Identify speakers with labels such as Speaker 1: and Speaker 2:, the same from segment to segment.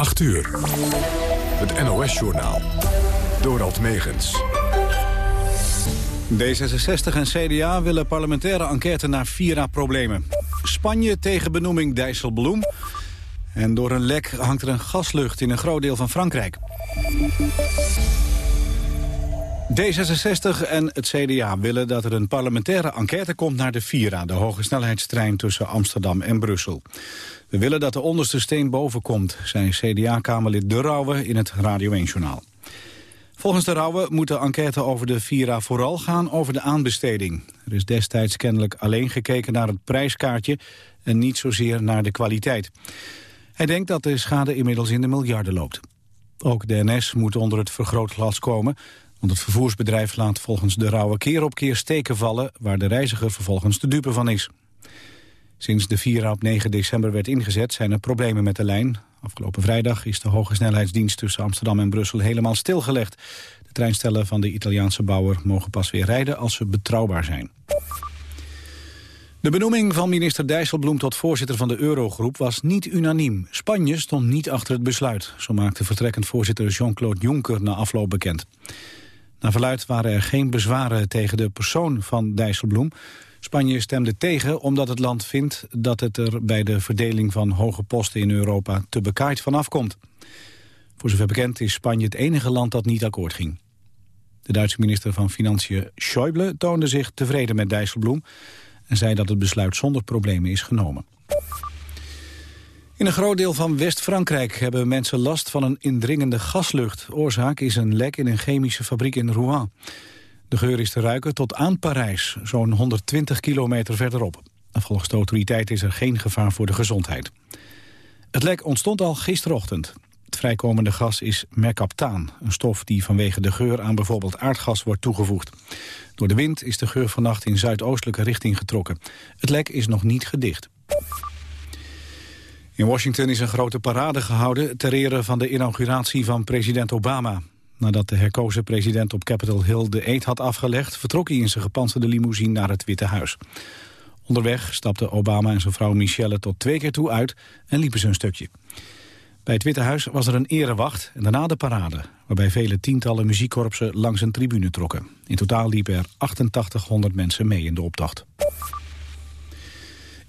Speaker 1: 8 uur. Het NOS-journaal. Dorald Megens.
Speaker 2: D66 en CDA willen parlementaire enquête naar Vira-problemen. Spanje tegen benoeming Dijsselbloem. En door een lek hangt er een gaslucht in een groot deel van Frankrijk. D66 en het CDA willen dat er een parlementaire enquête komt naar de Vira... de hoge snelheidstrein tussen Amsterdam en Brussel. We willen dat de onderste steen boven komt, zei CDA-kamerlid De Rauwe in het Radio 1-journaal. Volgens De Rauwe moet de enquête over de Vira vooral gaan over de aanbesteding. Er is destijds kennelijk alleen gekeken naar het prijskaartje en niet zozeer naar de kwaliteit. Hij denkt dat de schade inmiddels in de miljarden loopt. Ook de NS moet onder het vergrootglas komen, want het vervoersbedrijf laat volgens De Rauwe keer op keer steken vallen waar de reiziger vervolgens de dupe van is. Sinds de Vira op 9 december werd ingezet zijn er problemen met de lijn. Afgelopen vrijdag is de hoge snelheidsdienst tussen Amsterdam en Brussel helemaal stilgelegd. De treinstellen van de Italiaanse bouwer mogen pas weer rijden als ze betrouwbaar zijn. De benoeming van minister Dijsselbloem tot voorzitter van de Eurogroep was niet unaniem. Spanje stond niet achter het besluit, zo maakte vertrekkend voorzitter Jean-Claude Juncker na afloop bekend. Na verluid waren er geen bezwaren tegen de persoon van Dijsselbloem. Spanje stemde tegen omdat het land vindt dat het er bij de verdeling van hoge posten in Europa te bekaaid vanaf komt. Voor zover bekend is Spanje het enige land dat niet akkoord ging. De Duitse minister van Financiën Schäuble toonde zich tevreden met Dijsselbloem... en zei dat het besluit zonder problemen is genomen. In een groot deel van West-Frankrijk hebben mensen last van een indringende gaslucht. Oorzaak is een lek in een chemische fabriek in Rouen. De geur is te ruiken tot aan Parijs, zo'n 120 kilometer verderop. volgens de autoriteit is er geen gevaar voor de gezondheid. Het lek ontstond al gisterochtend. Het vrijkomende gas is mercaptaan, een stof die vanwege de geur aan bijvoorbeeld aardgas wordt toegevoegd. Door de wind is de geur vannacht in zuidoostelijke richting getrokken. Het lek is nog niet gedicht. In Washington is een grote parade gehouden ter ere van de inauguratie van president Obama. Nadat de herkozen president op Capitol Hill de eet had afgelegd... vertrok hij in zijn gepantserde limousine naar het Witte Huis. Onderweg stapten Obama en zijn vrouw Michelle tot twee keer toe uit... en liepen ze een stukje. Bij het Witte Huis was er een erewacht en daarna de parade... waarbij vele tientallen muziekkorpsen langs een tribune trokken. In totaal liepen er 8800 mensen mee in de optocht.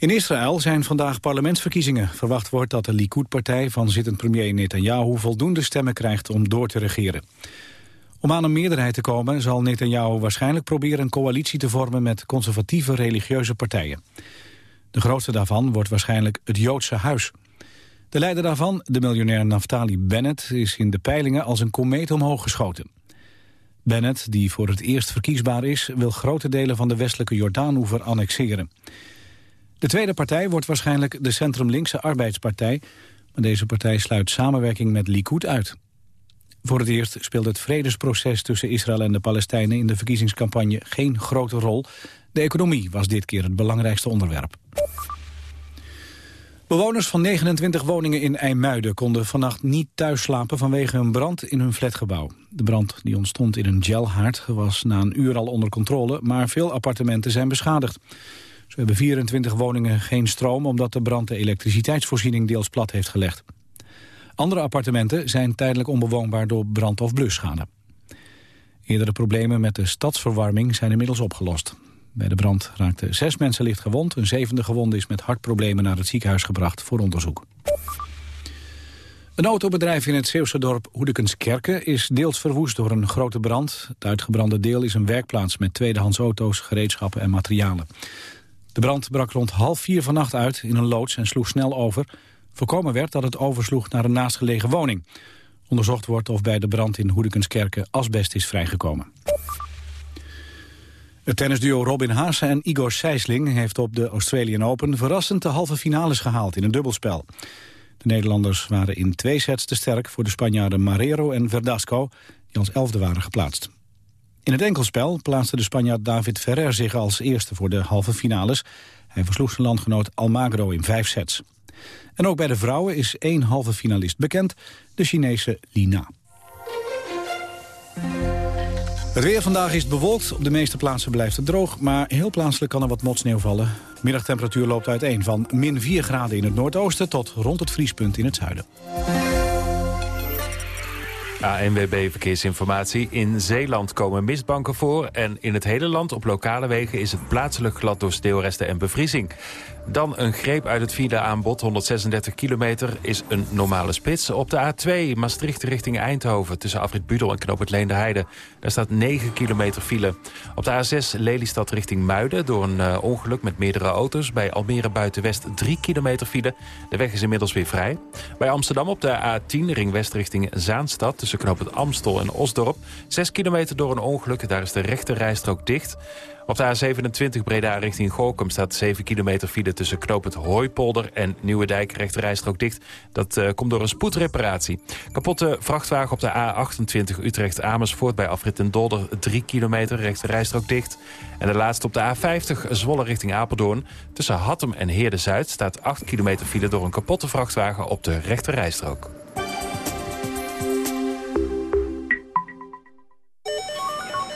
Speaker 2: In Israël zijn vandaag parlementsverkiezingen. Verwacht wordt dat de Likud-partij van zittend premier Netanyahu voldoende stemmen krijgt om door te regeren. Om aan een meerderheid te komen zal Netanyahu waarschijnlijk proberen een coalitie te vormen met conservatieve religieuze partijen. De grootste daarvan wordt waarschijnlijk het Joodse Huis. De leider daarvan, de miljonair Naftali Bennett, is in de peilingen als een komeet omhoog geschoten. Bennett, die voor het eerst verkiesbaar is, wil grote delen van de westelijke Jordaanoever annexeren. De tweede partij wordt waarschijnlijk de centrum-linkse arbeidspartij... maar deze partij sluit samenwerking met Likud uit. Voor het eerst speelt het vredesproces tussen Israël en de Palestijnen... in de verkiezingscampagne geen grote rol. De economie was dit keer het belangrijkste onderwerp. Bewoners van 29 woningen in IJmuiden konden vannacht niet thuis slapen vanwege een brand in hun flatgebouw. De brand die ontstond in een gelhaard was na een uur al onder controle, maar veel appartementen zijn beschadigd. Ze hebben 24 woningen geen stroom omdat de brand de elektriciteitsvoorziening deels plat heeft gelegd. Andere appartementen zijn tijdelijk onbewoonbaar door brand- of blusschade. Eerdere problemen met de stadsverwarming zijn inmiddels opgelost. Bij de brand raakten zes mensen licht gewond. Een zevende gewonde is met hartproblemen naar het ziekenhuis gebracht voor onderzoek. Een autobedrijf in het Zeeuwse dorp Hoedekenskerken is deels verwoest door een grote brand. Het uitgebrande deel is een werkplaats met tweedehands auto's, gereedschappen en materialen. De brand brak rond half vier vannacht uit in een loods en sloeg snel over. Voorkomen werd dat het oversloeg naar een naastgelegen woning. Onderzocht wordt of bij de brand in Hoedekenskerken asbest is vrijgekomen. Het tennisduo Robin Haase en Igor Sijsling heeft op de Australian Open verrassend de halve finales gehaald in een dubbelspel. De Nederlanders waren in twee sets te sterk voor de Spanjaarden Marrero en Verdasco, die als elfde waren geplaatst. In het enkelspel plaatste de Spanjaard David Ferrer zich als eerste voor de halve finales. Hij versloeg zijn landgenoot Almagro in vijf sets. En ook bij de vrouwen is één halve finalist bekend, de Chinese Lina. Het weer vandaag is bewolkt. Op de meeste plaatsen blijft het droog, maar heel plaatselijk kan er wat motsneeuw vallen. Middagtemperatuur loopt uiteen van min 4 graden in het noordoosten tot rond het vriespunt in het zuiden.
Speaker 3: ANWB Verkeersinformatie. In Zeeland komen mistbanken voor en in het hele land op lokale wegen is het plaatselijk glad door sneeuwresten en bevriezing. Dan een greep uit het file aanbod. 136 kilometer is een normale spits. Op de A2 Maastricht richting Eindhoven tussen Afrit Budel en Knoop het Leende Daar staat 9 kilometer file. Op de A6 Lelystad richting Muiden door een uh, ongeluk met meerdere auto's. Bij Almere Buitenwest 3 kilometer file. De weg is inmiddels weer vrij. Bij Amsterdam op de A10 ring west richting Zaanstad tussen Knoop het Amstel en Osdorp. 6 kilometer door een ongeluk. Daar is de rechte rijstrook dicht. Op de A27 Breda richting Gorkum staat 7 kilometer file tussen Knoop het Hooipolder en Nieuwedijk. Rechte rijstrook dicht. Dat uh, komt door een spoedreparatie. Kapotte vrachtwagen op de A28 Utrecht-Amersfoort bij afrit en Dolder 3 kilometer. Rechte rijstrook dicht. En de laatste op de A50 Zwolle richting Apeldoorn. Tussen Hattem en Heerde-Zuid staat 8 kilometer file door een kapotte vrachtwagen op de rechte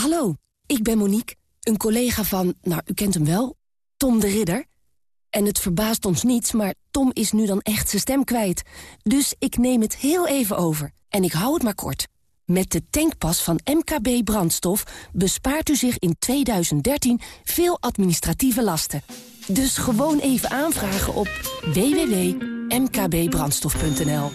Speaker 4: Hallo, ik ben Monique, een collega van, nou, u kent hem wel, Tom de Ridder. En het verbaast ons niets, maar Tom is nu dan echt zijn stem kwijt. Dus ik neem het heel even over. En ik hou het maar kort. Met de tankpas van MKB Brandstof bespaart u zich in 2013 veel administratieve lasten. Dus gewoon even aanvragen op www.mkbbrandstof.nl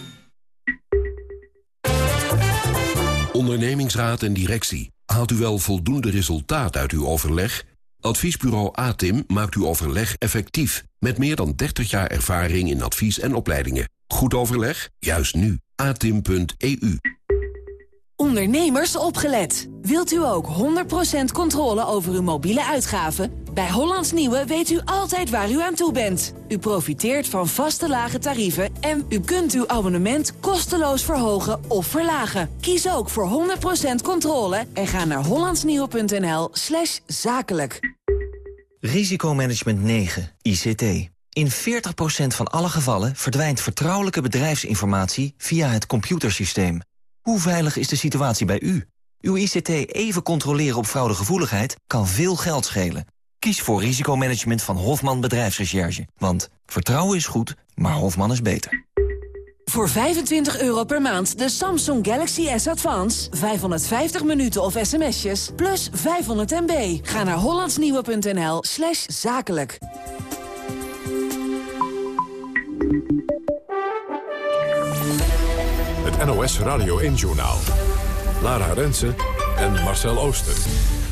Speaker 5: Ondernemingsraad en directie Haalt u wel voldoende resultaat uit uw overleg? Adviesbureau ATIM maakt uw overleg effectief... met meer dan 30 jaar ervaring in advies en opleidingen. Goed overleg? Juist nu. atim.eu
Speaker 6: Ondernemers opgelet. Wilt u ook 100% controle over uw mobiele uitgaven? Bij Hollands Nieuwe weet u altijd waar u aan toe bent. U profiteert van vaste lage tarieven en u kunt uw abonnement kosteloos verhogen of verlagen. Kies ook voor 100% controle en ga naar hollandsnieuwe.nl slash zakelijk.
Speaker 7: Risicomanagement 9, ICT. In 40% van alle gevallen verdwijnt vertrouwelijke bedrijfsinformatie via het computersysteem. Hoe veilig is de situatie bij u? Uw ICT even controleren op fraudegevoeligheid kan veel geld schelen. Kies voor risicomanagement van Hofman Bedrijfsrecherche. Want vertrouwen is goed, maar Hofman is beter.
Speaker 6: Voor 25 euro per maand de Samsung Galaxy S Advance. 550 minuten of sms'jes, plus 500 MB. Ga naar hollandsnieuwe.nl slash zakelijk.
Speaker 1: Het NOS Radio 1-journaal. Lara Rensen en Marcel Ooster.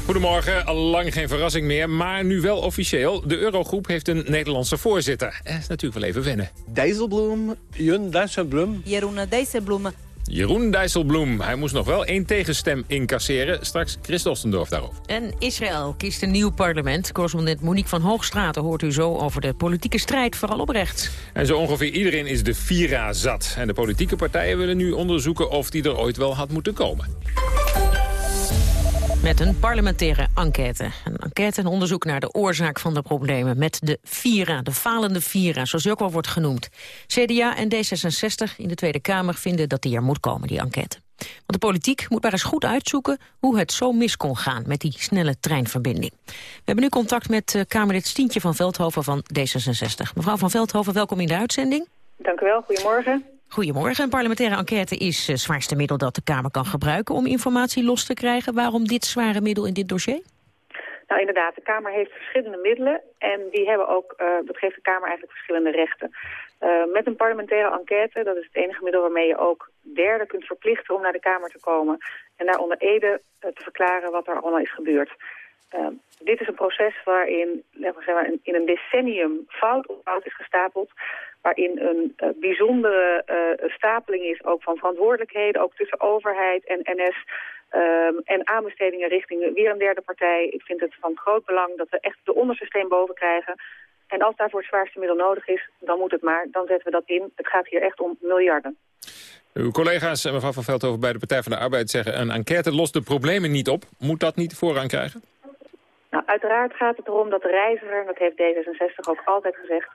Speaker 8: Goedemorgen, al lang geen verrassing meer, maar nu wel officieel. De Eurogroep heeft een Nederlandse voorzitter. Dat is natuurlijk wel even wennen.
Speaker 9: Dijsselbloem, Jeroen Dijsselbloem.
Speaker 10: Jeroen Dijsselbloem.
Speaker 8: Jeroen Dijsselbloem. Hij moest nog wel één tegenstem incasseren. Straks Chris Ostendorf daarover.
Speaker 10: En Israël kiest een nieuw parlement. Correspondent Monique van Hoogstraten hoort u zo over de politieke strijd, vooral op rechts.
Speaker 8: En zo ongeveer iedereen is de Vira zat. En de politieke partijen willen nu onderzoeken of die er ooit wel had moeten komen.
Speaker 10: Met een parlementaire enquête. Een enquête en onderzoek naar de oorzaak van de problemen met de Vira, de falende Vira, zoals die ook wel wordt genoemd. CDA en D66 in de Tweede Kamer vinden dat die er moet komen, die enquête. Want de politiek moet maar eens goed uitzoeken hoe het zo mis kon gaan met die snelle treinverbinding. We hebben nu contact met uh, Kamerlid Stientje van Veldhoven van D66. Mevrouw van Veldhoven, welkom in de uitzending.
Speaker 11: Dank u wel, goedemorgen.
Speaker 10: Goedemorgen. Een parlementaire enquête is het zwaarste middel dat de Kamer kan gebruiken om informatie los te krijgen. Waarom dit zware middel in dit dossier?
Speaker 11: Nou inderdaad, de Kamer heeft verschillende middelen en die hebben ook, dat geeft de Kamer eigenlijk verschillende rechten. Uh, met een parlementaire enquête, dat is het enige middel waarmee je ook derden kunt verplichten om naar de Kamer te komen en daar onder ede te verklaren wat er allemaal is gebeurd. dit is een proces waarin zeg in een decennium fout op fout is gestapeld waarin een uh, bijzondere uh, stapeling is ook van verantwoordelijkheden, ook tussen overheid en NS. Um, ehm, en aanbestedingen richting weer een derde partij. Ik vind het van groot belang dat we echt de onderste steen boven krijgen. En als daarvoor het zwaarste middel nodig is, dan moet het maar. Dan zetten we dat in. Het gaat hier echt om miljarden.
Speaker 8: Uw collega's, mevrouw Van Veldhoven, bij de Partij van de Arbeid zeggen... een enquête lost de problemen niet op. Moet dat niet voorrang krijgen?
Speaker 11: Nou, uiteraard gaat het erom dat de reiziger, dat heeft D66 ook altijd gezegd...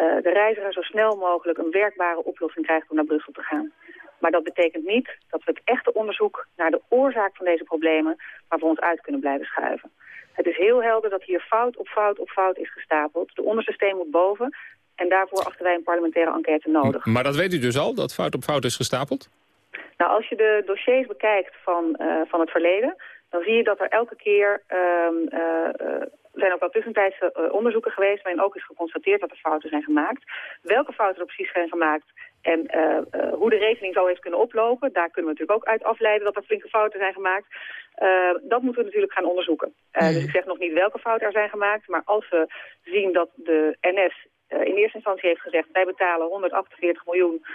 Speaker 11: Uh, de reiziger zo snel mogelijk een werkbare oplossing krijgt om naar Brussel te gaan. Maar dat betekent niet dat we het echte onderzoek naar de oorzaak van deze problemen... maar voor ons uit kunnen blijven schuiven. Het is heel helder dat hier fout op fout op fout is gestapeld. De onderste steen moet boven en daarvoor achten wij een parlementaire enquête nodig.
Speaker 8: Maar dat weet u dus al, dat fout op fout is gestapeld?
Speaker 11: Nou, als je de dossiers bekijkt van, uh, van het verleden... dan zie je dat er elke keer... Um, uh, zijn ook wel tussentijdse uh, onderzoeken geweest... waarin ook is geconstateerd dat er fouten zijn gemaakt. Welke fouten er precies zijn gemaakt... En uh, uh, hoe de rekening zo heeft kunnen oplopen, daar kunnen we natuurlijk ook uit afleiden dat er flinke fouten zijn gemaakt. Uh, dat moeten we natuurlijk gaan onderzoeken. Mm. Dus ik zeg nog niet welke fouten er zijn gemaakt, maar als we zien dat de NS in eerste instantie heeft gezegd... wij betalen 148 miljoen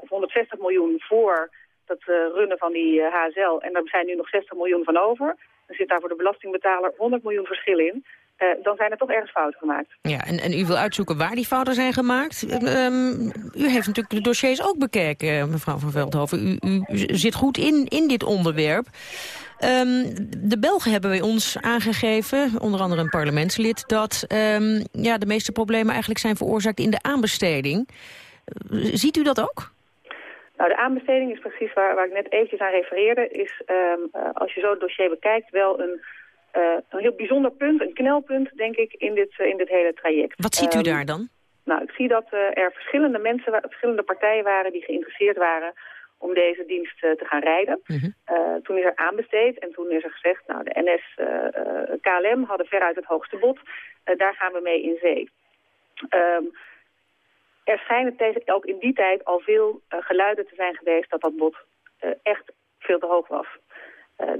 Speaker 11: of 160 miljoen voor het runnen van die HSL... en daar zijn nu nog 60 miljoen van over... dan zit daar voor de belastingbetaler 100 miljoen verschil in... Uh, dan zijn er toch ergens fouten gemaakt.
Speaker 10: Ja, en, en u wil uitzoeken waar die fouten zijn gemaakt. Um, u heeft natuurlijk de dossiers ook bekeken, mevrouw van Veldhoven. U, u, zit goed in, in dit onderwerp. Um, de Belgen hebben bij ons aangegeven, onder andere een parlementslid... dat um, ja, de meeste problemen eigenlijk zijn veroorzaakt in de aanbesteding. Uh, ziet u dat ook?
Speaker 11: Nou, de aanbesteding is precies waar, waar ik net eventjes aan refereerde. Is um, uh, als je zo het dossier bekijkt wel een, uh, een heel bijzonder punt, een knelpunt, denk ik, in dit, uh, in dit hele traject.
Speaker 10: Wat ziet u daar dan?
Speaker 11: Nou, ik zie dat er verschillende mensen, verschillende partijen waren die geïnteresseerd waren om deze dienst te gaan rijden. Uh, toen is er aanbesteed en toen is er gezegd... nou, de NS, uh, KLM hadden veruit het hoogste bod. daar gaan we mee in zee. Um, er schijnen tegen, ook in die tijd al veel geluiden te zijn geweest... dat dat bod echt veel te hoog was.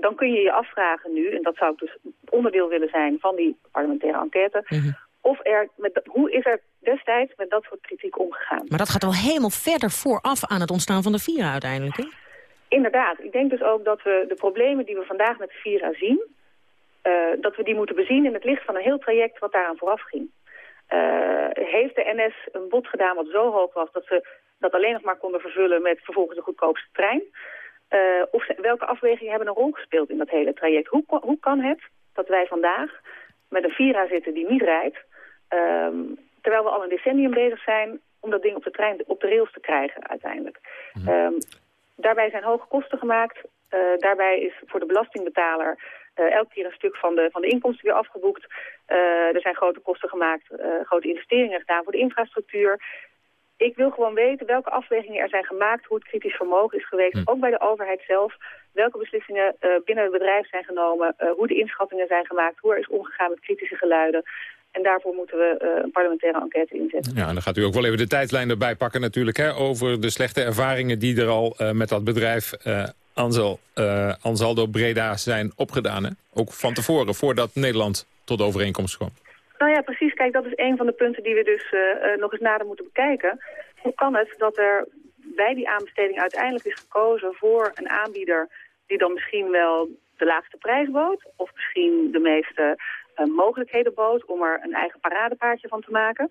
Speaker 11: dan kun je je afvragen nu, en dat zou ik dus onderdeel willen zijn... van die parlementaire enquête... Mm -hmm of er met, hoe is er destijds met dat soort kritiek omgegaan.
Speaker 10: Maar dat gaat wel helemaal verder vooraf aan het ontstaan van de Vira uiteindelijk, hè?
Speaker 11: Inderdaad. Ik denk dus ook dat we de problemen die we vandaag met de Vira zien... Uh, dat we die moeten bezien in het licht van een heel traject wat daaraan vooraf ging. Uh, heeft de NS een bod gedaan wat zo hoog was... dat ze dat alleen nog maar konden vervullen met vervolgens de goedkoopste trein? Uh, of welke afwegingen hebben een rol gespeeld in dat hele traject? Hoe, hoe kan het dat wij vandaag met een Vira zitten die niet rijdt... Um, terwijl we al een decennium bezig zijn om dat ding op de, trein, op de rails te krijgen uiteindelijk. Mm -hmm. um, daarbij zijn hoge kosten gemaakt. Uh, daarbij is voor de belastingbetaler uh, elke keer een stuk van de, van de inkomsten weer afgeboekt. Uh, er zijn grote kosten gemaakt, grote investeringen gedaan voor de infrastructuur. Ik wil gewoon weten welke afwegingen er zijn gemaakt, hoe het kritisch vermogen is geweest, mm. ook bij de overheid zelf. Welke beslissingen binnen het bedrijf zijn genomen, hoe de inschattingen zijn gemaakt, hoe er is omgegaan met kritische geluiden. En daarvoor moeten we uh, een parlementaire enquête inzetten.
Speaker 8: Ja, en dan gaat u ook wel even de tijdlijn erbij pakken natuurlijk... Hè, over de slechte ervaringen die er al met dat bedrijf uh, Ansel, Ansaldo Breda zijn opgedaan. Hè? Ook van tevoren, voordat Nederland tot overeenkomst kwam.
Speaker 11: Nou ja, precies. Kijk, dat is een van de punten die we dus nog eens nader moeten bekijken. Hoe kan het dat er bij die aanbesteding uiteindelijk is gekozen voor een aanbieder... die dan misschien wel de laagste prijs bood... of misschien de meeste uh, mogelijkheden bood om er een eigen paradepaardje van te maken.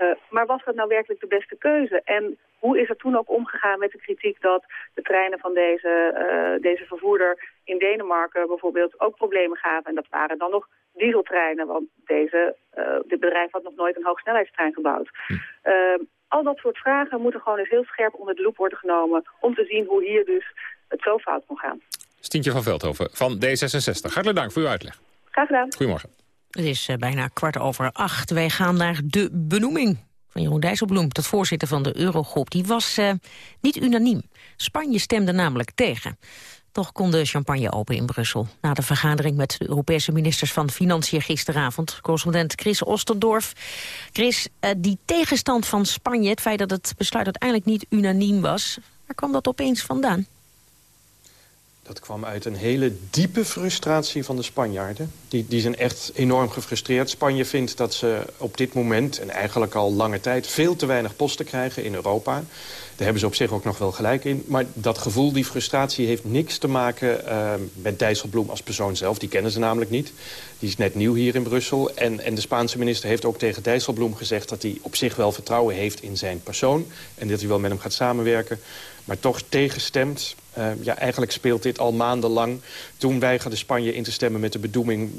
Speaker 11: Uh, maar was dat nou werkelijk de beste keuze? En hoe is er toen ook omgegaan met de kritiek dat de treinen van deze, uh, deze vervoerder in Denemarken bijvoorbeeld ook problemen gaven? En dat waren dan nog dieseltreinen, want deze, dit bedrijf had nog nooit een hoogsnelheidstrein gebouwd. Hm. al dat soort vragen moeten gewoon eens heel scherp onder de loep worden genomen om te zien hoe hier dus het zo fout kon gaan.
Speaker 8: Stientje van Veldhoven van D66. Hartelijk dank voor uw uitleg.
Speaker 11: Graag gedaan.
Speaker 8: Goedemorgen.
Speaker 10: Het is uh, bijna kwart over acht. Wij gaan naar de benoeming van Jeroen Dijsselbloem, tot voorzitter van de Eurogroep. Die was uh, niet unaniem. Spanje stemde namelijk tegen. Toch kon de champagne open in Brussel. Na de vergadering met de Europese ministers van Financiën gisteravond. Correspondent Chris Ostendorf. Chris, uh, die tegenstand van Spanje, het feit dat het besluit uiteindelijk niet unaniem was... waar kwam dat opeens vandaan?
Speaker 12: Dat kwam uit een hele diepe frustratie van de Spanjaarden. Die, die zijn echt enorm gefrustreerd. Spanje vindt dat ze op dit moment, en eigenlijk al lange tijd... veel te weinig posten krijgen in Europa. Daar hebben ze op zich ook nog wel gelijk in. Maar dat gevoel, die frustratie, heeft niks te maken uh, met Dijsselbloem als persoon zelf. Die kennen ze namelijk niet. Die is net nieuw hier in Brussel. En, en de Spaanse minister heeft ook tegen Dijsselbloem gezegd... dat hij op zich wel vertrouwen heeft in zijn persoon. En dat hij wel met hem gaat samenwerken. Maar toch tegenstemt uh, ja, eigenlijk speelt dit al maandenlang. Toen weigerde Spanje in te stemmen met de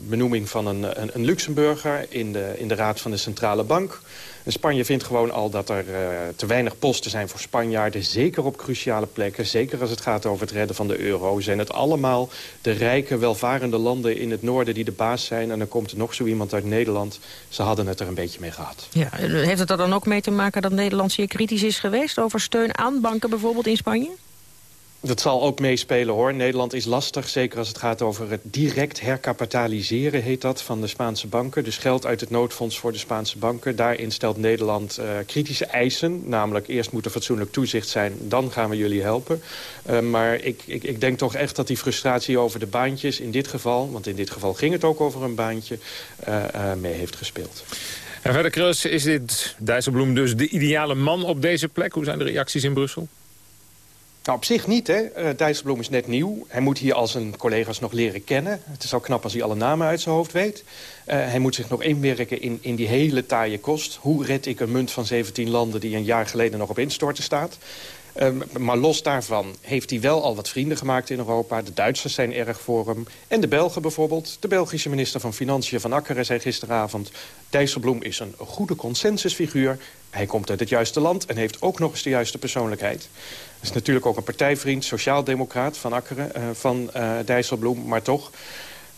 Speaker 12: benoeming, van een, een, een, Luxemburger in de, in de Raad van de Centrale Bank. En Spanje vindt gewoon al dat er uh, te weinig posten zijn voor Spanjaarden. Zeker op cruciale plekken. Zeker als het gaat over het redden van de euro. Zijn het allemaal de rijke, welvarende landen in het noorden die de baas zijn. En dan komt er nog zo iemand uit Nederland. Ze hadden het er een beetje mee gehad.
Speaker 10: Ja, heeft het er dan ook mee te maken dat Nederland zeer kritisch is geweest... over steun aan banken bijvoorbeeld in Spanje?
Speaker 12: Dat zal ook meespelen hoor. Nederland is lastig, zeker als het gaat over het direct herkapitaliseren, heet dat, van de Spaanse banken. Dus geld uit het noodfonds voor de Spaanse banken. Daarin stelt Nederland uh, kritische eisen. Namelijk, eerst moet er fatsoenlijk toezicht zijn, dan gaan we jullie helpen. Uh, maar ik, ik, ik denk toch echt dat die frustratie over de baantjes in dit geval, want in dit geval ging het ook over een baantje, uh, mee heeft gespeeld.
Speaker 8: En verder, Krus, is dit Dijsselbloem dus de ideale man op deze plek? Hoe zijn de reacties in Brussel?
Speaker 12: Nou, op zich niet, hè. Uh, Dijsselbloem is net nieuw. Hij moet hier al zijn collega's nog leren kennen. Het is al knap als hij alle namen uit zijn hoofd weet. Uh, hij moet zich nog inwerken in, in die hele taaie kost. Hoe red ik een munt van 17 landen die een jaar geleden nog op instorten staat? Uh, maar los daarvan heeft hij wel al wat vrienden gemaakt in Europa. De Duitsers zijn erg voor hem. En de Belgen bijvoorbeeld. De Belgische minister van Financiën van Akkeren zei gisteravond... Dijsselbloem is een goede consensusfiguur. Hij komt uit het juiste land en heeft ook nog eens de juiste persoonlijkheid. Is natuurlijk ook een partijvriend, sociaaldemocraat van Akkeren, uh, van uh, Dijsselbloem, maar toch...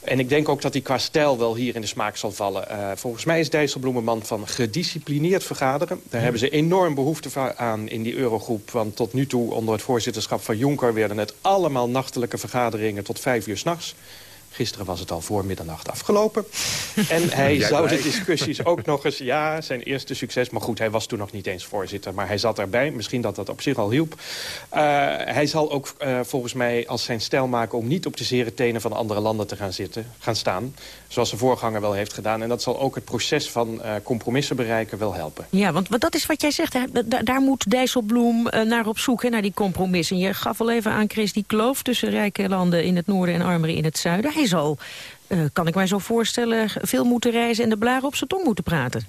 Speaker 12: En ik denk ook dat hij qua stijl wel hier in de smaak zal vallen. Uh, volgens mij is Dijsselbloem een man van gedisciplineerd vergaderen. Daar hebben ze enorm behoefte aan in die eurogroep. Want tot nu toe, onder het voorzitterschap van Juncker... werden het allemaal nachtelijke vergaderingen tot vijf uur s'nachts. Gisteren was het al voor middernacht afgelopen. en hij zou de discussies ook nog eens... Ja, zijn eerste succes. Maar goed, hij was toen nog niet eens voorzitter. Maar hij zat erbij. Misschien dat dat op zich al hielp. Uh, hij zal ook uh, volgens mij als zijn stijl maken... om niet op de zere tenen van andere landen te gaan, zitten, gaan staan. Zoals zijn voorganger wel heeft gedaan. En dat zal ook het proces van uh, compromissen bereiken wel helpen.
Speaker 10: Ja, want, want dat is wat jij zegt. Hè? Da daar moet Dijsselbloem naar op zoek, hè, naar die compromissen. Je gaf al even aan, Chris, die kloof tussen rijke landen in het noorden... en armere in het zuiden. Hij zal, uh, kan ik mij zo voorstellen, veel moeten reizen... en de blaren op zijn tong moeten praten.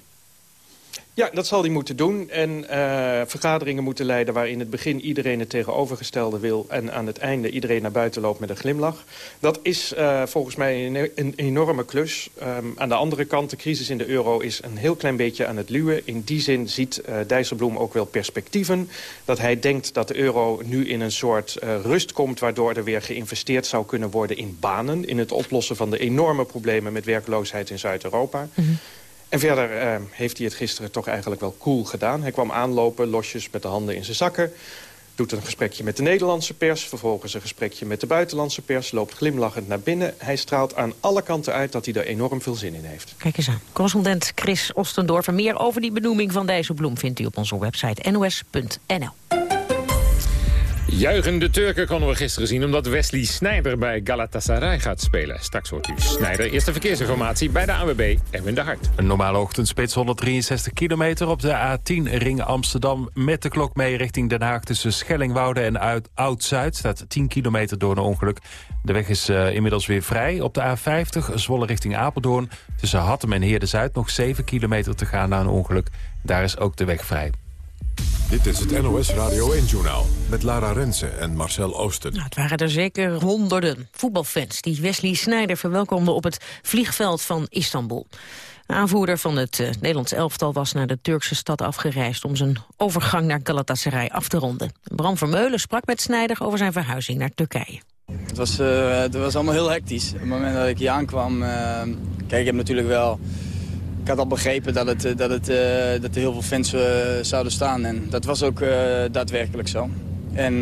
Speaker 12: Ja, dat zal hij moeten doen. En uh, vergaderingen moeten leiden waar in het begin iedereen het tegenovergestelde wil... en aan het einde iedereen naar buiten loopt met een glimlach. Dat is uh, volgens mij een, enorme klus. Um, aan de andere kant, de crisis in de euro is een heel klein beetje aan het luwen. In die zin ziet uh, Dijsselbloem ook wel perspectieven. Dat hij denkt dat de euro nu in een soort rust komt... waardoor er weer geïnvesteerd zou kunnen worden in banen... in het oplossen van de enorme problemen met werkloosheid in Zuid-Europa... -hmm. En verder uh, heeft hij het gisteren toch eigenlijk wel cool gedaan. Hij kwam aanlopen, losjes met de handen in zijn zakken. Doet een gesprekje met de Nederlandse pers. Vervolgens een gesprekje met de buitenlandse pers. Loopt glimlachend naar binnen. Hij straalt aan alle kanten uit dat hij er enorm veel zin in heeft.
Speaker 10: Kijk eens aan. Correspondent Chris Ostendorfer. Meer over die benoeming van Dijsselbloem vindt u op onze website nos.nl.
Speaker 8: Juichende Turken konden we gisteren zien... omdat Wesley Sneijder bij Galatasaray gaat spelen. Straks hoort u Sneijder. Eerste verkeersinformatie bij de AWB Erwin de Hart.
Speaker 3: Een normale ochtendspits 163 kilometer op de A10 ring Amsterdam... met de klok mee richting Den Haag tussen Schellingwoude en Oud-Zuid. Staat 10 kilometer door een ongeluk. De weg is uh, inmiddels weer vrij. Op de A50 Zwolle richting Apeldoorn. Tussen Hattem en Heerde-Zuid nog 7 kilometer te gaan na een ongeluk. Daar is ook de weg vrij.
Speaker 1: Dit is het NOS Radio 1-journaal met Lara Rensen en Marcel Oosten.
Speaker 10: Nou, het waren er zeker honderden voetbalfans die Wesley Sneijder verwelkomden op het vliegveld van Istanbul. De aanvoerder van het uh, Nederlands elftal was naar de Turkse stad afgereisd... om zijn overgang naar Galatasaray af te ronden. Bram Vermeulen sprak met Sneijder over zijn verhuizing naar Turkije.
Speaker 13: Het was, uh, het was allemaal heel hectisch. Op het moment dat ik hier aankwam... Uh, kijk, ik heb natuurlijk wel ik had al begrepen dat, het, dat, het, uh, dat er heel veel fans uh, zouden staan. En dat was ook daadwerkelijk zo. En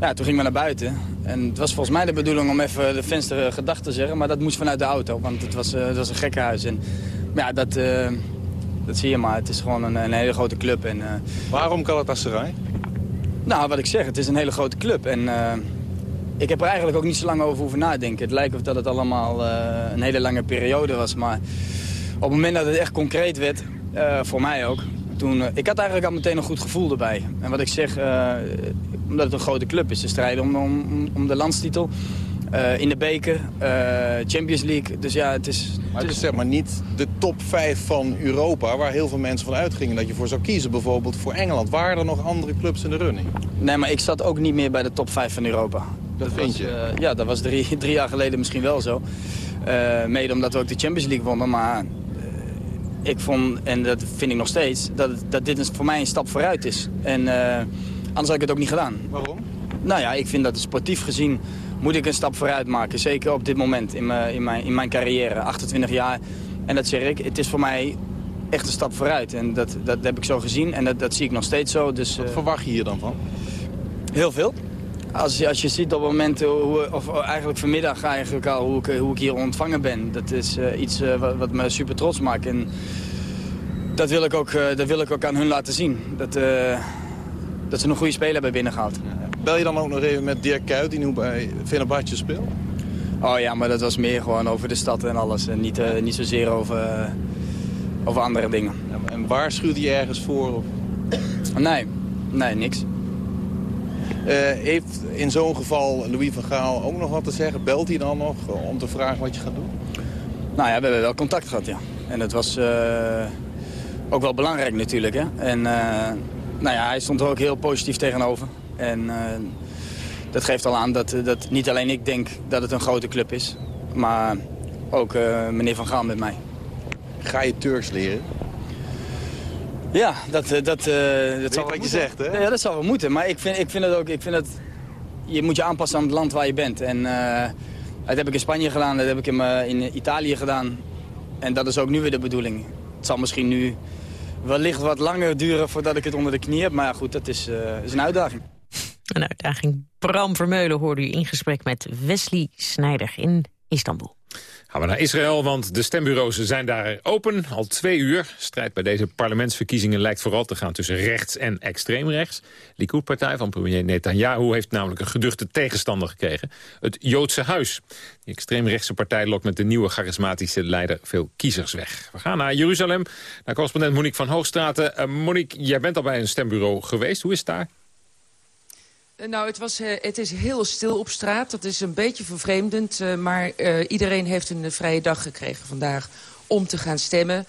Speaker 13: ja, toen gingen we naar buiten. En het was volgens mij de bedoeling om even de fans de gedachten te zeggen. Maar dat moest vanuit de auto, want het was, het was een gekkenhuis. En ja, dat, dat zie je maar. Het is gewoon een, een hele grote club. En,
Speaker 14: Waarom Galatasaray?
Speaker 13: Nou, wat ik zeg, het is een hele grote club. En ik heb er eigenlijk ook niet zo lang over hoeven nadenken. Het lijkt of dat het allemaal een hele lange periode was. Maar op het moment dat het echt concreet werd, voor mij ook... Toen, ik had eigenlijk al meteen een goed gevoel erbij. En wat ik zeg, omdat het een grote club is, te strijden om, om, om de landstitel... in de beker, Champions League. Dus ja, het is...
Speaker 14: Maar het is zeg maar niet de top 5 van Europa... waar heel veel mensen van uitgingen dat je voor zou kiezen. Bijvoorbeeld voor Engeland. Waren er nog andere clubs in de running?
Speaker 13: Nee, maar ik zat ook niet meer bij de top 5 van Europa.
Speaker 14: Dat, vind je?
Speaker 13: Uh, ja, dat was drie, drie jaar geleden misschien wel zo. Mede omdat we ook de Champions League wonnen. Maar ik vond, en dat vind ik nog steeds, dat, dat dit voor mij een stap vooruit is. En anders had ik het ook niet gedaan.
Speaker 14: Waarom?
Speaker 13: Nou ja, ik vind dat sportief gezien moet ik een stap vooruit maken. Zeker op dit moment in mijn, in mijn, in mijn carrière, 28 jaar. En dat zeg ik, het is voor mij echt een stap vooruit. En dat, dat heb ik zo gezien en dat, dat zie ik nog steeds zo. Dus,
Speaker 14: Wat verwacht je hier dan van?
Speaker 13: Heel veel. Als je, als je ziet op momenten, hoe, of eigenlijk vanmiddag eigenlijk al, hoe ik, hoe ik hier ontvangen ben. Dat is uh, iets uh, wat, wat, me super trots maakt. En dat wil ik ook, uh, dat wil ik ook aan hun laten zien. Dat, dat ze een goede speler hebben binnengehaald.
Speaker 14: Bel je dan ook nog even met Dirk Kuyt, die nu bij Fenerbahce speelt?
Speaker 13: Oh ja, maar dat was meer gewoon over de stad en alles. En niet, niet zozeer over, over andere dingen.
Speaker 14: En waarschuwt hij ergens voor? Of?
Speaker 13: Nee, nee, niks.
Speaker 14: Uh, heeft in zo'n geval Louis van Gaal ook nog wat te zeggen? Belt hij dan nog om te vragen wat je gaat doen?
Speaker 13: Nou ja, we hebben wel contact gehad, ja. En dat was uh, ook wel belangrijk natuurlijk, hè. En nou ja, hij stond er ook heel positief tegenover. En dat geeft al aan dat, dat niet alleen ik denk dat het een grote club is... maar ook meneer Van Gaal met mij.
Speaker 14: Ga je Turks leren?
Speaker 13: Ja, dat, dat, dat, dat zal
Speaker 14: wat
Speaker 13: je
Speaker 14: zegt, hè?
Speaker 13: Ja, dat zal wel moeten. Maar ik vind, ik vind het ook... Ik vind het, je moet je aanpassen aan het land waar je bent. En uh, dat heb ik in Spanje gedaan, dat heb ik in, uh, in Italië gedaan. En dat is ook nu weer de bedoeling. Het zal misschien nu wellicht wat langer duren voordat ik het onder de knie heb. Maar ja, goed, dat is, uh, is een uitdaging.
Speaker 10: Een uitdaging. Bram Vermeulen hoorde u in gesprek met Wesley Snijder in Istanbul.
Speaker 8: Gaan we naar Israël, want de stembureaus zijn daar open. Al twee uur. Strijd bij deze parlementsverkiezingen lijkt vooral te gaan tussen rechts en extreemrechts. Likud-partij van premier Netanyahu heeft namelijk een geduchte tegenstander gekregen. Het Joodse Huis. Die extreemrechtse partij lokt met de nieuwe charismatische leider veel kiezers weg. We gaan naar Jeruzalem, naar correspondent Monique van Hoogstraten. Uh, Monique, jij bent al bij een stembureau geweest. Hoe is het daar?
Speaker 15: Nou, het, was, uh, het is heel stil op straat. Dat is een beetje vervreemdend. Uh, maar iedereen heeft een vrije dag gekregen vandaag om te gaan stemmen.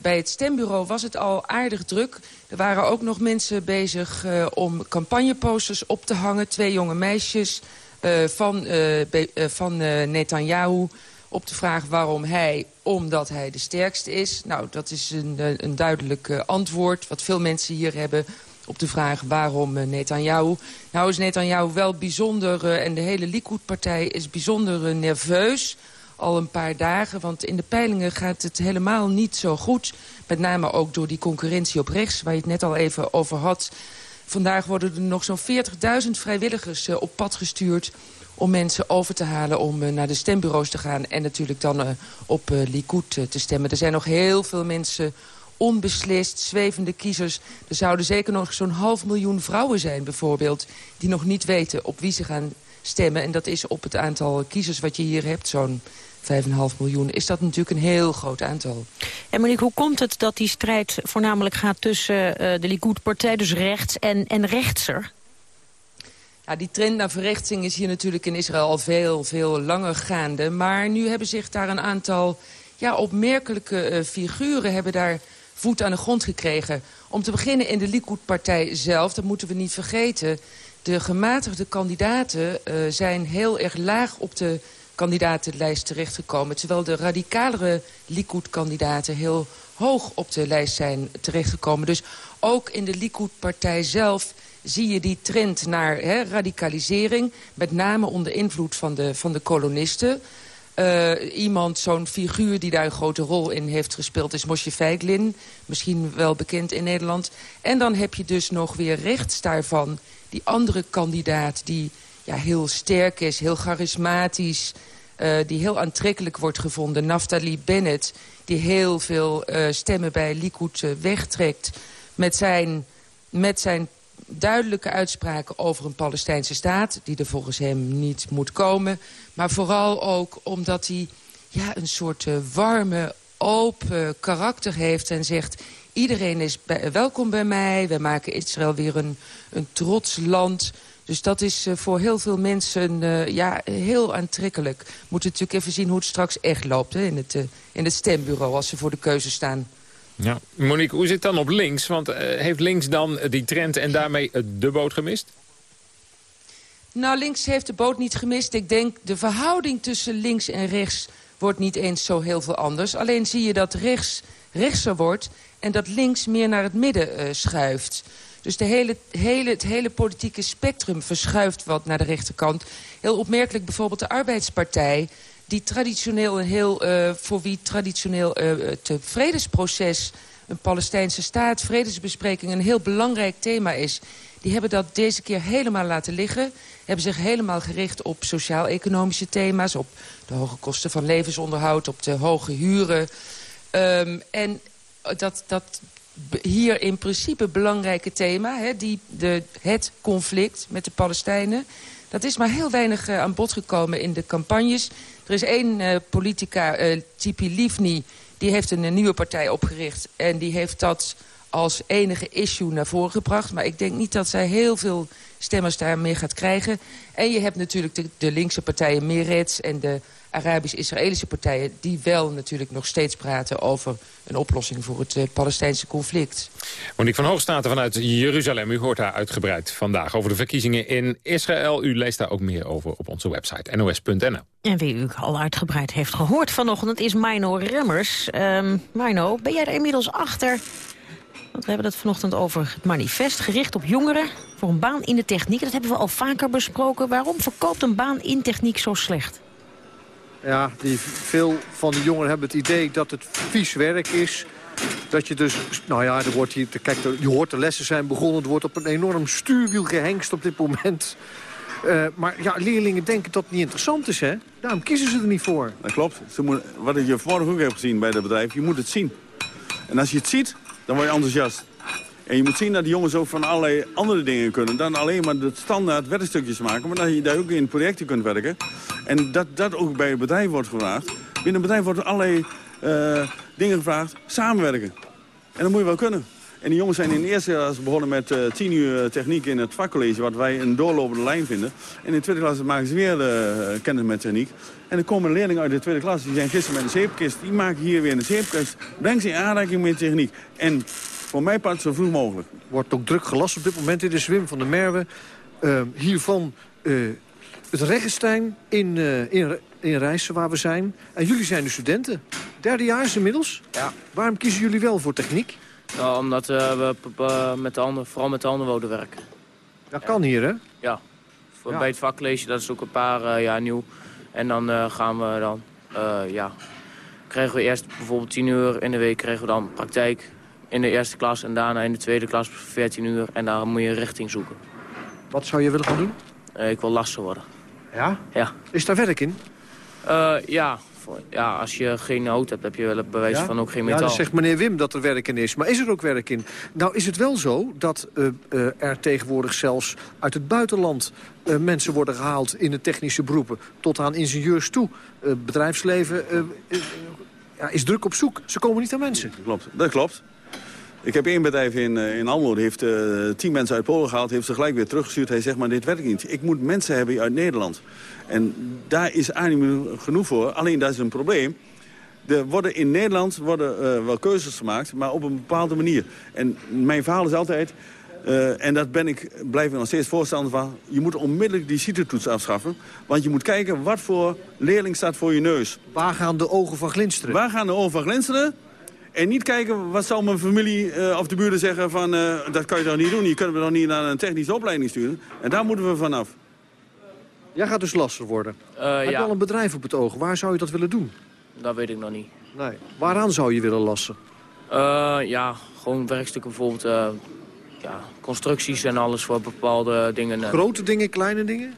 Speaker 15: bij het stembureau was het al aardig druk. Er waren ook nog mensen bezig om campagneposters op te hangen. Twee jonge meisjes van, van Netanyahu op de vraag waarom hij, omdat hij de sterkste is. Nou, dat is een, een duidelijk antwoord wat veel mensen hier hebben op de vraag waarom uh, Netanyahu. Nou is Netanyahu wel bijzonder, uh, en de hele Likud-partij is bijzonder uh, nerveus. Al een paar dagen, want in de peilingen gaat het helemaal niet zo goed. Met name ook door die concurrentie op rechts, waar je het net al even over had. Vandaag worden er nog zo'n 40.000 vrijwilligers op pad gestuurd om mensen over te halen om naar de stembureaus te gaan... en natuurlijk dan op Likud te stemmen. Er zijn nog heel veel mensen onbeslist, zwevende kiezers. Er zouden zeker nog zo'n half miljoen vrouwen zijn bijvoorbeeld... die nog niet weten op wie ze gaan stemmen. En dat is op het aantal kiezers wat je hier hebt, zo'n 5,5 miljoen, is dat natuurlijk een heel groot aantal.
Speaker 10: En Monique, hoe komt het dat die strijd voornamelijk gaat tussen uh, de Likud-partij, dus rechts, en, en rechtser?
Speaker 15: Ja, die trend naar verrechtsing is hier natuurlijk in Israël al veel, veel langer gaande. Maar nu hebben zich daar een aantal ja, opmerkelijke uh, figuren hebben daar voet aan de grond gekregen. Om te beginnen in de Likud-partij zelf, dat moeten we niet vergeten. De gematigde kandidaten uh, zijn heel erg laag op de kandidatenlijst terechtgekomen. Terwijl de radicalere Likud-kandidaten heel hoog op de lijst zijn terechtgekomen. Dus ook in de Likud-partij zelf zie je die trend naar hè, radicalisering. Met name onder invloed van de, van de kolonisten. Uh, iemand, zo'n figuur die daar een grote rol in heeft gespeeld... is Mosje Feiglin, misschien wel bekend in Nederland. En dan heb je dus nog weer rechts daarvan die andere kandidaat... die ja, heel sterk is, heel charismatisch... Uh, die heel aantrekkelijk wordt gevonden, Naftali Bennett... die heel veel uh, stemmen bij Likud wegtrekt met zijn, met zijn duidelijke uitspraken over een Palestijnse staat... die er volgens hem niet moet komen. Maar vooral ook omdat hij ja, een soort uh, warme, open karakter heeft en zegt... iedereen is welkom bij mij, we maken Israël weer een, een trots land... Dus dat is uh, voor heel veel mensen uh, ja, heel aantrekkelijk. Moeten natuurlijk even zien hoe het straks echt loopt hè, in, het, in het stembureau als ze voor de keuze staan.
Speaker 8: Ja. Monique, hoe zit het dan op links? Want heeft links dan die trend en daarmee de boot gemist?
Speaker 15: Nou, links heeft de boot niet gemist. Ik denk de verhouding tussen links en rechts wordt niet eens zo heel veel anders. Alleen zie je dat rechts rechtser wordt en dat links meer naar het midden schuift. Dus de hele, hele, het hele politieke spectrum verschuift wat naar de rechterkant. Heel opmerkelijk bijvoorbeeld de Arbeidspartij... die traditioneel een heel, uh, voor wie traditioneel uh, het vredesproces... een Palestijnse staat, vredesbespreking een heel belangrijk thema is... die hebben dat deze keer helemaal laten liggen. Hebben zich helemaal gericht op sociaal-economische thema's... op de hoge kosten van levensonderhoud, op de hoge huren... Um, en dat, dat hier in principe belangrijke thema. Hè, die, de, het conflict met de Palestijnen. Dat is maar heel weinig uh, aan bod gekomen in de campagnes. Er is één uh, politica, uh, Tipi Livni, die heeft een, nieuwe partij opgericht. En die heeft dat als enige issue naar voren gebracht. Maar ik denk niet dat zij heel veel stemmers daarmee gaat krijgen. En je hebt natuurlijk de, de linkse partijen Meretz en de Arabisch-Israëlische partijen... die wel natuurlijk nog steeds praten over een oplossing voor het uh, Palestijnse conflict.
Speaker 8: Monique van Hoogstaten vanuit Jeruzalem. U hoort haar uitgebreid vandaag over de verkiezingen in Israël. U leest daar ook meer over op onze website nos.nl.
Speaker 10: En wie u al uitgebreid heeft gehoord vanochtend is Mino Remmers. Um, Mino, ben jij er inmiddels achter... Want we hebben het vanochtend over het manifest gericht op jongeren voor een baan in de techniek. Dat hebben we al vaker besproken. Waarom verkoopt een baan in techniek zo slecht?
Speaker 9: Ja, die, veel van de jongeren hebben het idee dat het vies werk is. Dat je dus, nou ja, er wordt hier, kijk, je hoort de lessen zijn begonnen. Er wordt op een enorm stuurwiel gehengst op dit moment. Uh, maar ja, leerlingen denken dat het niet interessant is, hè? Daarom kiezen ze er niet voor.
Speaker 16: Dat klopt. Ze wat ik je vanmorgen ook heb gezien bij het bedrijf, je moet het zien. En als je het ziet, dan word je enthousiast. En je moet zien dat die jongens ook van allerlei andere dingen kunnen. Dan alleen maar de standaard werkstukjes maken. Maar dat je daar ook in projecten kunt werken. En dat dat ook bij het bedrijf wordt gevraagd. Binnen een bedrijf worden allerlei uh, dingen gevraagd. Samenwerken. En dat moet je wel kunnen. En die jongens zijn in de eerste klas begonnen met uh, tien uur techniek in het vakcollege... wat wij een doorlopende lijn vinden. En in de tweede klas maken ze weer kennis met techniek. En er komen leerlingen uit de tweede klas. Die zijn gisteren met een zeepkist. Die maken hier weer een zeepkist. Breng ze in aanraking met techniek. En voor mij part zo vroeg mogelijk.
Speaker 9: Wordt ook druk gelast op dit moment in de zwim van de Merwe. Uh, hiervan uh, het Regenstein in, uh, in, in Rijssen waar we zijn. En jullie zijn de studenten. Derdejaars inmiddels.
Speaker 17: Ja.
Speaker 9: Waarom kiezen jullie wel voor techniek?
Speaker 17: Nou, omdat we met de handen, vooral met de handen wouden werken.
Speaker 9: Dat ja. kan hier, hè?
Speaker 17: Ja. Voor ja. Bij het vakcollege, dat is ook een paar jaar nieuw. En dan gaan we dan, ja... Krijgen we eerst bijvoorbeeld 10 uur in de week krijgen we dan praktijk in de eerste klas en daarna in de tweede klas 14 uur. En daar moet je een richting zoeken.
Speaker 9: Wat zou je willen gaan doen?
Speaker 17: Uh, ik wil lasser worden.
Speaker 9: Ja?
Speaker 17: Ja.
Speaker 9: Is daar werk in?
Speaker 17: Uh, ja. Voor, ja, als je geen hout hebt, heb je wel het bewijs ja? van ook geen metaal.
Speaker 9: Ja, dan zegt meneer Wim dat er werk in is. Maar is er ook werk in? Nou, is het wel zo dat uh, er tegenwoordig zelfs uit het buitenland... mensen worden gehaald in de technische beroepen. Tot aan ingenieurs toe. bedrijfsleven ja, is druk op zoek. Ze komen niet aan mensen.
Speaker 16: Dat klopt. Dat klopt. Ik heb één bedrijf in, in Almelo, die heeft uh, tien mensen uit Polen gehaald... heeft ze gelijk weer teruggestuurd. Hij zegt, maar dit werkt niet. Ik moet mensen hebben uit Nederland. En daar is animo genoeg voor. Alleen, dat is een probleem. Er worden in Nederland worden, uh, wel keuzes gemaakt, maar op een bepaalde manier. En mijn verhaal is altijd... Uh, en dat ben ik, blijf ik nog steeds voorstander van. Je moet onmiddellijk die CITO-toets afschaffen. Want je moet kijken wat voor leerling staat voor je neus.
Speaker 9: Waar gaan de ogen van glinsteren?
Speaker 16: Waar gaan de ogen van glinsteren? En niet kijken, wat zal mijn familie uh, of de buren zeggen van... Uh, dat kan je toch niet doen, je kunt me dan niet naar een technische opleiding sturen. En daar moeten we vanaf.
Speaker 9: Jij gaat dus lastig worden.
Speaker 17: Uh,
Speaker 9: Heb je
Speaker 17: ja.
Speaker 9: al een bedrijf op het oog? Waar zou je dat willen doen?
Speaker 17: Dat weet ik nog niet.
Speaker 9: Nee. Waaraan zou je willen lassen?
Speaker 17: ja, gewoon werkstukken bijvoorbeeld... ja, constructies en alles voor bepaalde dingen.
Speaker 9: Grote dingen, kleine dingen?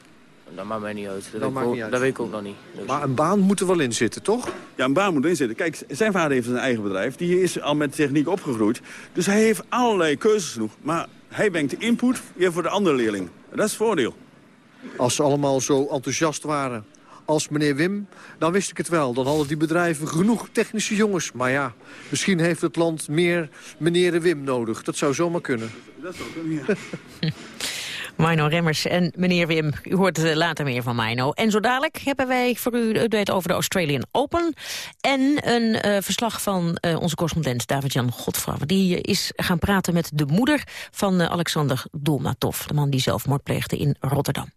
Speaker 17: Dat maakt mij niet uit. Dat,
Speaker 9: dat,
Speaker 17: weet, ik ook,
Speaker 9: uit.
Speaker 17: dat weet ik ook nog niet.
Speaker 9: Dus. Maar een baan moet er wel in zitten, toch?
Speaker 16: Ja, een baan moet erin zitten. Kijk, zijn vader heeft een eigen bedrijf. Die is al met techniek opgegroeid. Dus hij heeft allerlei keuzes genoeg. Maar Hij brengt de input weer voor de andere leerling. Dat is het voordeel.
Speaker 9: Als ze allemaal zo enthousiast waren als meneer Wim, dan wist ik het wel. Dan hadden die bedrijven genoeg technische jongens. Maar ja, misschien heeft het land meer meneer Wim nodig. Dat zou zomaar kunnen.
Speaker 16: Dat zou kunnen, ja.
Speaker 10: Mino Remmers en meneer Wim, u hoort eh, later meer van Mino. En zo dadelijk hebben wij voor u het over de Australian Open... en een uh, verslag van uh, onze correspondent David-Jan Godfra. Die is gaan praten met de moeder van Alexander Dolmatov... de man die zelfmoord pleegde in Rotterdam.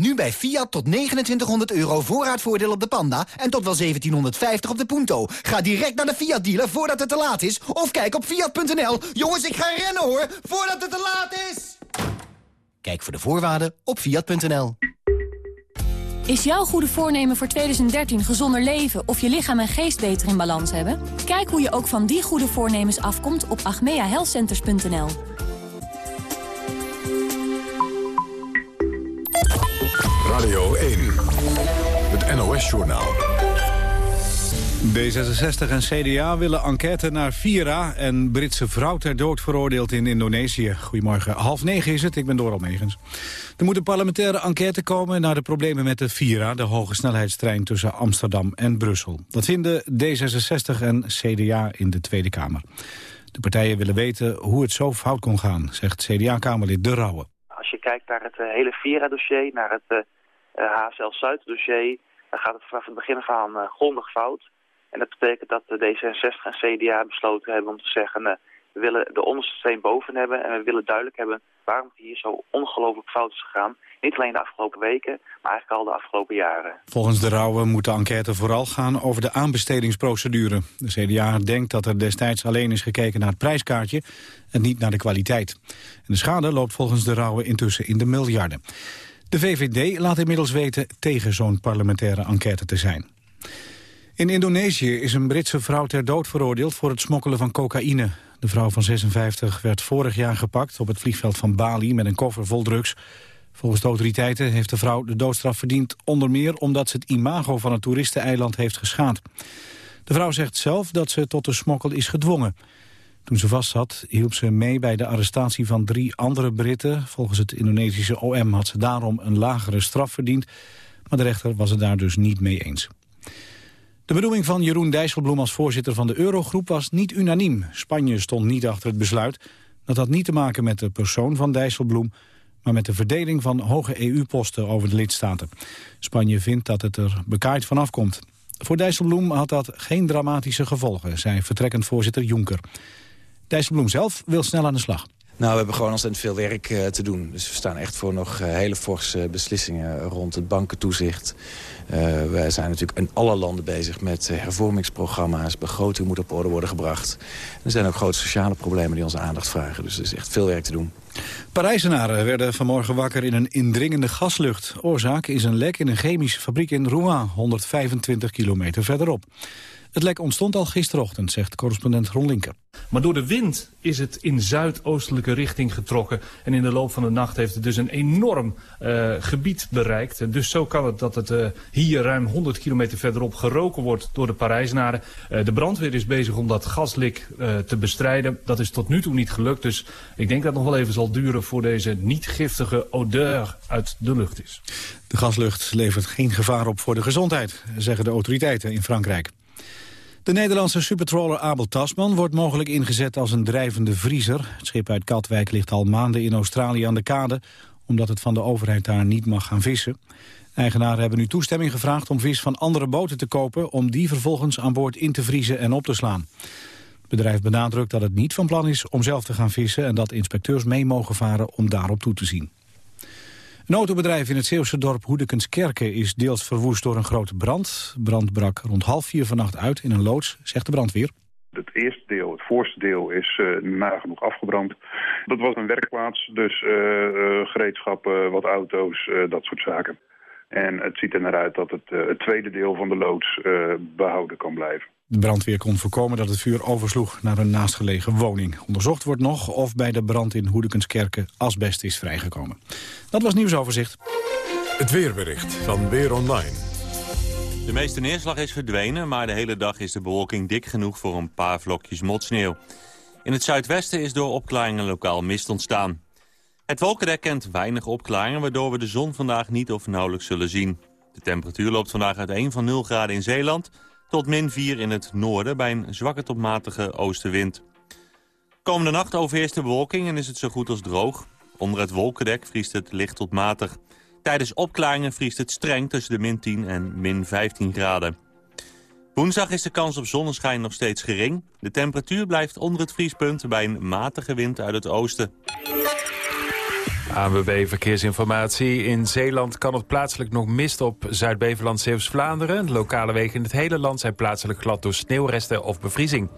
Speaker 18: Nu bij Fiat tot 2900 euro voorraadvoordeel op de Panda en tot wel 1750 op de Punto. Ga direct naar de Fiat dealer voordat het te laat is of kijk op fiat.nl. Jongens, ik ga rennen hoor, voordat het te laat is. Kijk voor de voorwaarden op fiat.nl.
Speaker 19: Is jouw goede voornemen voor 2013 gezonder leven of je lichaam en geest beter in balans hebben? Kijk hoe je ook van die goede voornemens afkomt op agmeahealthcenters.nl.
Speaker 1: NOS-journaal.
Speaker 2: D66 en CDA willen enquête naar Vira en Britse vrouw ter dood veroordeeld in Indonesië. Goedemorgen, half negen is het, ik ben Doral Megens. Er moet een parlementaire enquête komen naar de problemen met de Vira... de hoge snelheidstrein tussen Amsterdam en Brussel. Dat vinden D66 en CDA in de Tweede Kamer. De partijen willen weten hoe het zo fout kon gaan, zegt CDA-kamerlid De Rauwe.
Speaker 20: Als je kijkt naar het uh, hele Vira-dossier, naar het uh, uh, HSL Zuid-dossier... dan gaat het vanaf het begin van grondig fout. En dat betekent dat de D66 en CDA besloten hebben om te zeggen... Uh, we willen de onderste steen boven hebben en we willen duidelijk hebben... waarom het hier zo ongelooflijk fout is gegaan. Niet alleen de afgelopen weken, maar eigenlijk al de afgelopen jaren.
Speaker 2: Volgens de Rauwe moet de enquête vooral gaan over de aanbestedingsprocedure. De CDA denkt dat er destijds alleen is gekeken naar het prijskaartje... en niet naar de kwaliteit. En de schade loopt volgens de Rauwe intussen in de miljarden. De VVD laat inmiddels weten tegen zo'n parlementaire enquête te zijn. In Indonesië is een Britse vrouw ter dood veroordeeld voor het smokkelen van cocaïne. De vrouw van 56 werd vorig jaar gepakt op het vliegveld van Bali met een koffer vol drugs. Volgens de autoriteiten heeft de vrouw de doodstraf verdiend onder meer omdat ze het imago van het toeristeneiland heeft geschaad. De vrouw zegt zelf dat ze tot de smokkel is gedwongen. Toen ze vast zat, hielp ze mee bij de arrestatie van drie andere Britten. Volgens het Indonesische OM had ze daarom een lagere straf verdiend. Maar de rechter was het daar dus niet mee eens. De benoeming van Jeroen Dijsselbloem als voorzitter van de Eurogroep was niet unaniem. Spanje stond niet achter het besluit. Dat had niet te maken met de persoon van Dijsselbloem, maar met de verdeling van hoge EU-posten over de lidstaten. Spanje vindt dat het er bekaaid vanaf komt. Voor Dijsselbloem had dat geen dramatische gevolgen, zei vertrekkend voorzitter Juncker. Dijsselbloem zelf wil snel aan de slag.
Speaker 21: Nou, we hebben gewoon ontzettend veel werk uh, te doen. Dus we staan echt voor nog uh, hele forse beslissingen rond het bankentoezicht. Uh, wij zijn natuurlijk in alle landen bezig met hervormingsprogramma's. Begroting moet op orde worden gebracht. Er zijn ook grote sociale problemen die onze aandacht vragen. Dus er is echt veel werk te doen.
Speaker 2: Parijzenaren werden vanmorgen wakker in een indringende gaslucht. Oorzaak is een lek in een chemische fabriek in Rouen, 125 kilometer verderop. Het lek ontstond al gisterochtend, zegt correspondent Ron Linker.
Speaker 22: Maar door de wind is het in zuidoostelijke richting getrokken. En in de loop van de nacht heeft het dus een enorm uh, gebied bereikt. En dus zo kan het dat het uh, hier ruim 100 kilometer verderop geroken wordt door de Parijzenaren. Uh, de brandweer is bezig om dat gaslik te bestrijden. Dat is tot nu toe niet gelukt. Dus ik denk dat het nog wel even zal duren voor deze niet giftige odeur uit de lucht is.
Speaker 2: De gaslucht levert geen gevaar op voor de gezondheid, zeggen de autoriteiten in Frankrijk. De Nederlandse supertrawler Abel Tasman wordt mogelijk ingezet als een drijvende vriezer. Het schip uit Katwijk ligt al maanden in Australië aan de kade... omdat het van de overheid daar niet mag gaan vissen. Eigenaren hebben nu toestemming gevraagd om vis van andere boten te kopen... om die vervolgens aan boord in te vriezen en op te slaan. bedrijf benadrukt dat het niet van plan is om zelf te gaan vissen... en dat inspecteurs mee mogen varen om daarop toe te zien. Een in het Zeeuwse dorp Hoedekenskerken is deels verwoest door een grote brand. Brand brak rond half vier vannacht uit in een loods, zegt de brandweer.
Speaker 23: Het eerste deel, het voorste deel, is uh, nagenoeg afgebrand. Dat was een werkplaats, dus uh, uh, gereedschappen, wat auto's, dat soort zaken. En het ziet er naar uit dat het, het tweede deel van de loods behouden kan blijven.
Speaker 2: De brandweer kon voorkomen dat het vuur oversloeg naar een naastgelegen woning. Onderzocht wordt nog of bij de brand in Hoedekenskerken asbest is vrijgekomen. Dat was nieuwsoverzicht.
Speaker 1: Het weerbericht van Weer Online.
Speaker 24: De meeste neerslag is verdwenen, maar de hele dag is de bewolking dik genoeg voor een paar vlokjes motsneeuw. In het zuidwesten is door opklaringen lokaal mist ontstaan. Het wolkendek kent weinig opklaringen, waardoor we de zon vandaag niet of nauwelijks zullen zien. De temperatuur loopt vandaag uit 1 van 0 graden in Zeeland tot min 4 in het noorden bij een zwakke tot matige oostenwind. Komende nacht overheerst de bewolking en is het zo goed als droog. Onder het wolkendek vriest het licht tot matig. Tijdens opklaringen vriest het streng tussen de min 10 en min 15 graden. Woensdag is de kans op zonneschijn nog steeds gering. De temperatuur blijft onder het vriespunt bij een matige wind uit het oosten.
Speaker 3: ANWB Verkeersinformatie. In Zeeland kan het plaatselijk nog mist op Zuid-Beveland, Zeeuws-Vlaanderen. Lokale wegen in het hele land zijn plaatselijk glad door sneeuwresten of bevriezing.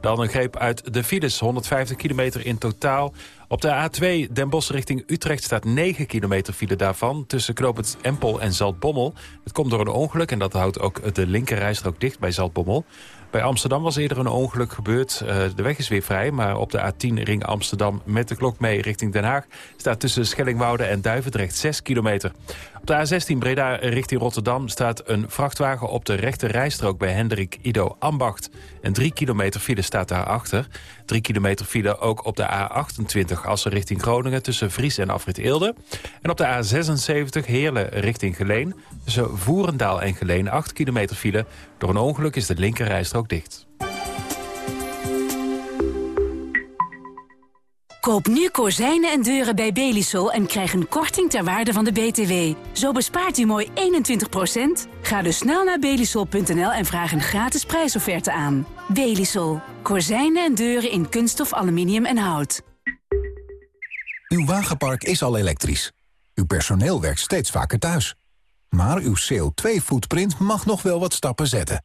Speaker 3: Dan een greep uit de files, 150 kilometer in totaal. Op de A2 Den Bosch richting Utrecht staat 9 kilometer file daarvan... tussen knooppunt Empel en Zaltbommel. Het komt door een ongeluk en dat houdt ook de linkerrijstrook dicht bij Zaltbommel. Bij Amsterdam was eerder een ongeluk gebeurd. Uh, de weg is weer vrij, maar op de A10 ring Amsterdam met de klok mee richting Den Haag... staat tussen Schellingwoude en Duivendrecht 6 kilometer. Op de A16 Breda richting Rotterdam staat een vrachtwagen op de rechte rijstrook bij Hendrik Ido Ambacht. En 3 kilometer file staat daarachter. 3 kilometer file ook op de A28 Assen richting Groningen tussen Vries en Afrit Eelde. En op de A76 Heerlen richting Geleen tussen Voerendaal en Geleen 8 kilometer file. Door een ongeluk is de linker rijstrook dicht.
Speaker 25: Koop nu kozijnen en deuren bij Belisol en krijg een korting ter waarde van de BTW. Zo bespaart u mooi 21%. Ga dus snel naar belisol.nl en vraag een gratis prijsofferte aan. Belisol. Kozijnen en deuren in kunststof, aluminium en hout.
Speaker 26: Uw wagenpark is al elektrisch. Uw personeel werkt steeds vaker thuis. Maar uw CO2-footprint mag nog wel wat stappen zetten.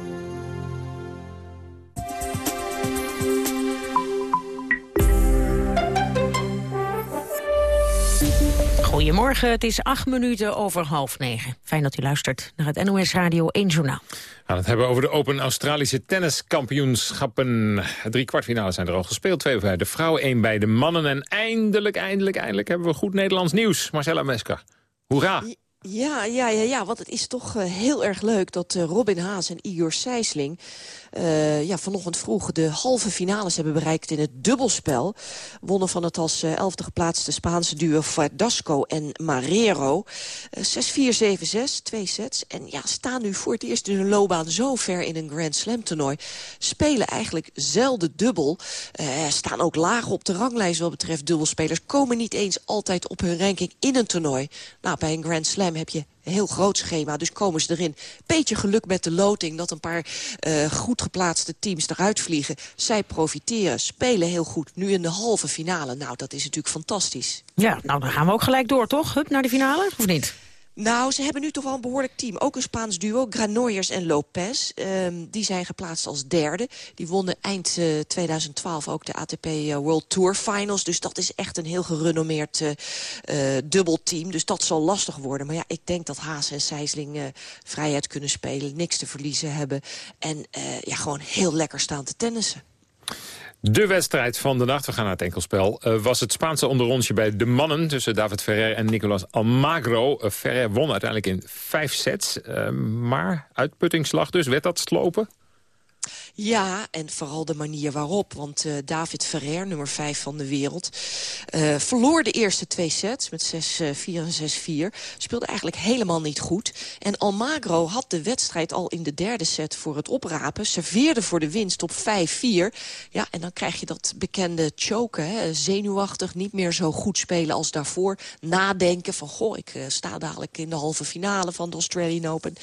Speaker 10: Goedemorgen, het is acht minuten over half negen. Fijn dat u luistert naar het NOS Radio 1 Journaal. We
Speaker 8: gaan het hebben over de Open Australische Tenniskampioenschappen. Drie kwartfinales zijn er al gespeeld. Twee bij de vrouwen, één bij de mannen. En eindelijk, eindelijk, eindelijk hebben we goed Nederlands nieuws. Marcella Mesker, hoera!
Speaker 27: Ja, ja, ja, ja, want het is toch uh, heel erg leuk dat uh, Robin Haas en Igor Sijsling... Uh, ja, vanochtend vroeg de halve finales hebben bereikt in het dubbelspel. Wonnen van het als elfde geplaatste Spaanse duo Verdasco en Marrero. 6-4, 7-6, twee sets. En ja, staan nu voor het eerst in hun loopbaan zo ver in een Grand Slam toernooi. Spelen eigenlijk zelden dubbel. staan ook laag op de ranglijst wat betreft dubbelspelers. Komen niet eens altijd op hun ranking in een toernooi. Nou, bij een Grand Slam heb je een heel groot schema, dus komen ze erin. Beetje geluk met de loting, dat een paar uh, goed geplaatste teams eruit vliegen. Zij profiteren, spelen heel goed. Nu in de halve finale, nou, dat is natuurlijk fantastisch.
Speaker 10: Ja, nou, dan gaan we ook gelijk door, toch? Hup, naar de finale, of niet?
Speaker 27: Nou, ze hebben nu toch wel een behoorlijk team. Ook een Spaans duo, Granollers en Lopez. Um, die zijn geplaatst als derde. Die wonnen eind uh, 2012 ook de ATP uh, World Tour Finals. Dus dat is echt een heel gerenommeerd uh, dubbelteam. Dus dat zal lastig worden. Maar ja, ik denk dat Haas en Sijsling vrijheid kunnen spelen. Niks te verliezen hebben. En ja, gewoon heel lekker staan te tennissen.
Speaker 8: De wedstrijd van de nacht, we gaan naar het enkelspel, uh, was het Spaanse onderrondje bij de mannen... tussen David Ferrer en Nicolas Almagro. Uh, Ferrer won uiteindelijk in vijf sets, uh, maar uitputtingsslag dus. Werd dat slopen?
Speaker 27: Ja, en vooral de manier waarop. Want uh, David Ferrer, nummer 5 van de wereld... Uh, verloor de eerste twee sets met 6-4 uh, en 6-4. Speelde eigenlijk helemaal niet goed. En Almagro had de wedstrijd al in de derde set voor het oprapen. Serveerde voor de winst op 5-4. Ja, en dan krijg je dat bekende choken. Hè? Zenuwachtig, niet meer zo goed spelen als daarvoor. Nadenken van, goh, ik sta dadelijk in de halve finale van de Australian Open.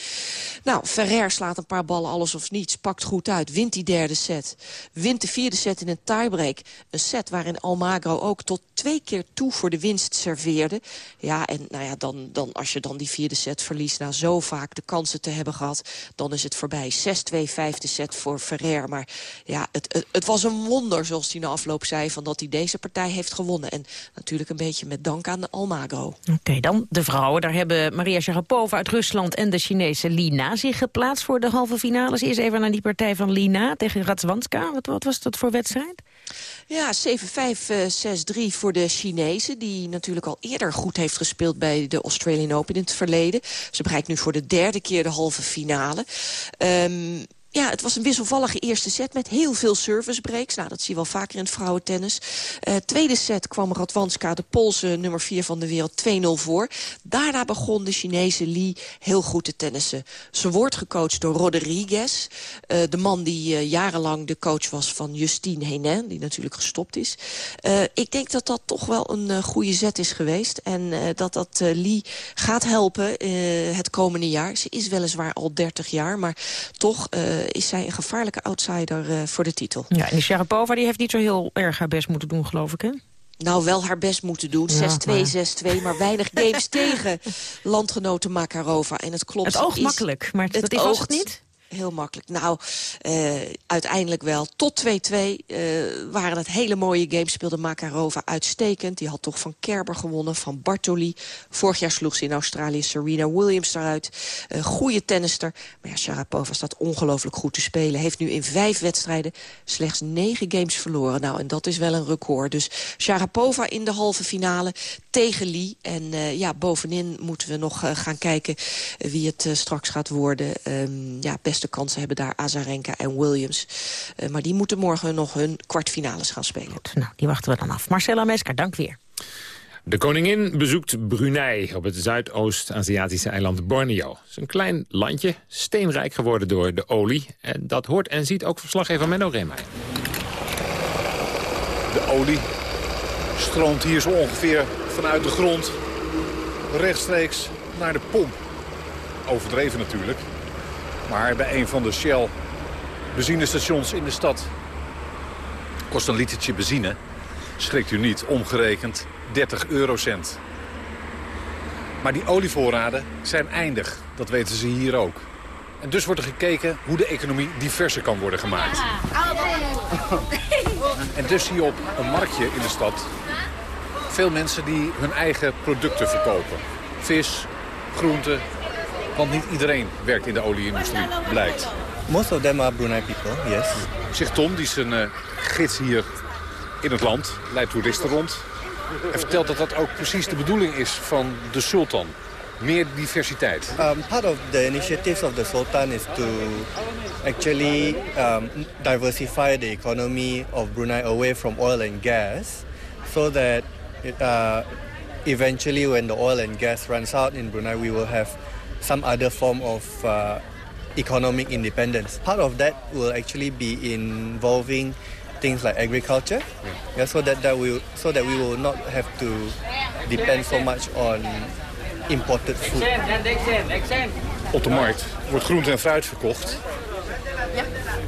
Speaker 27: Nou, Ferrer slaat een paar ballen alles of niets. Pakt goed uit, wint die derde set. Wint de vierde set in een tiebreak. Een set waarin Almagro ook tot twee keer toe voor de winst serveerde. Ja, en nou ja, dan, dan, als je dan die vierde set verliest... na zo vaak de kansen te hebben gehad, dan is het voorbij. 6-2 vijfde set voor Ferrer. Maar ja, het, het, was een wonder, zoals hij na afloop zei... van dat hij deze partij heeft gewonnen. En natuurlijk een beetje met dank aan de Almagro.
Speaker 10: Oké, dan de vrouwen. Daar hebben Maria Sharapova uit Rusland en de Chinese Lina zich geplaatst voor de halve finales. Eerst even naar die partij van Lina tegen Radzwanska. Wat, wat was dat voor wedstrijd?
Speaker 27: Ja, 7-5, 6-3 voor de Chinezen. Die natuurlijk al eerder goed heeft gespeeld bij de Australian Open in het verleden. Ze bereikt nu voor de derde keer de halve finale. Um, ja, het was een wisselvallige eerste set met heel veel service breaks. Nou, dat zie je wel vaker in het vrouwentennis. Uh, tweede set kwam Radwanska, de Poolse nummer 4 van de wereld, 2-0 voor. Daarna begon de Chinese Li heel goed te tennissen. Ze wordt gecoacht door Rodriguez. Uh, de man die uh, jarenlang de coach was van Justine Henin, die natuurlijk gestopt is. ik denk dat dat toch wel een goede zet is geweest. En dat dat Li gaat helpen het komende jaar. Ze is weliswaar al 30 jaar, maar toch is zij een gevaarlijke outsider uh, voor de titel.
Speaker 10: Ja, en die Sharapova die heeft niet zo heel erg haar best moeten doen, geloof ik, hè?
Speaker 27: Nou, wel haar best moeten doen. 6-2, ja, 6-2, maar weinig games tegen landgenoten Makarova. En het klopt.
Speaker 10: Het oogt is, makkelijk, maar het, dat oogt, niet?
Speaker 27: Heel makkelijk. Nou, uh, uiteindelijk wel. Tot 2-2 uh, waren het hele mooie games. Speelde Makarova uitstekend. Die had toch van Kerber gewonnen, van Bartoli. Vorig jaar sloeg ze in Australië Serena Williams eruit. Uh, goede tennister. Maar ja, Sharapova staat ongelooflijk goed te spelen. Heeft nu in vijf wedstrijden slechts negen games verloren. Nou, en dat is wel een record. Dus Sharapova in de halve finale tegen Lee. En uh, ja, bovenin moeten we nog gaan kijken wie het straks gaat worden. Um, ja, best beste kansen hebben daar Azarenka en Williams. Uh, maar die moeten morgen nog hun kwartfinales gaan spelen.
Speaker 10: Goed, nou, die wachten we dan af. Marcella Mesker, dank weer.
Speaker 8: De koningin bezoekt Brunei op het Zuidoost-Aziatische eiland Borneo. Het is een klein landje, steenrijk geworden door de olie. En dat hoort en ziet ook verslaggever Menno Reemeijer.
Speaker 2: De olie stroomt hier zo ongeveer vanuit de grond rechtstreeks naar de pomp. Overdreven natuurlijk. Maar bij een van de Shell benzinestations in de stad kost een litertje benzine, schrikt u niet, omgerekend 30 eurocent. Maar die olievoorraden zijn eindig, dat weten ze hier ook. En dus wordt er gekeken hoe de economie diverser kan worden gemaakt. En dus zie je op een marktje in de stad veel mensen die hun eigen producten verkopen. Vis, groenten, want niet iedereen werkt in de olieindustrie, blijkt.
Speaker 28: Most of them are Brunei people, yes.
Speaker 2: Zegt Tom, die is een uh, gids hier in het land, leidt toeristen rond. En vertelt dat dat ook precies de bedoeling is van de sultan. Meer diversiteit.
Speaker 28: Um, part of the initiatives of the sultan is to actually um, diversify the economy of Brunei away from oil and gas. So that it, uh, eventually when the oil and gas runs out in Brunei, we will have some other form of uh, economic independence. Part of that will actually be involving things like agriculture, yeah. yeah. so that, that we so that we will not have to depend so much on imported food.
Speaker 2: Op de markt wordt groente en fruit verkocht. Ja.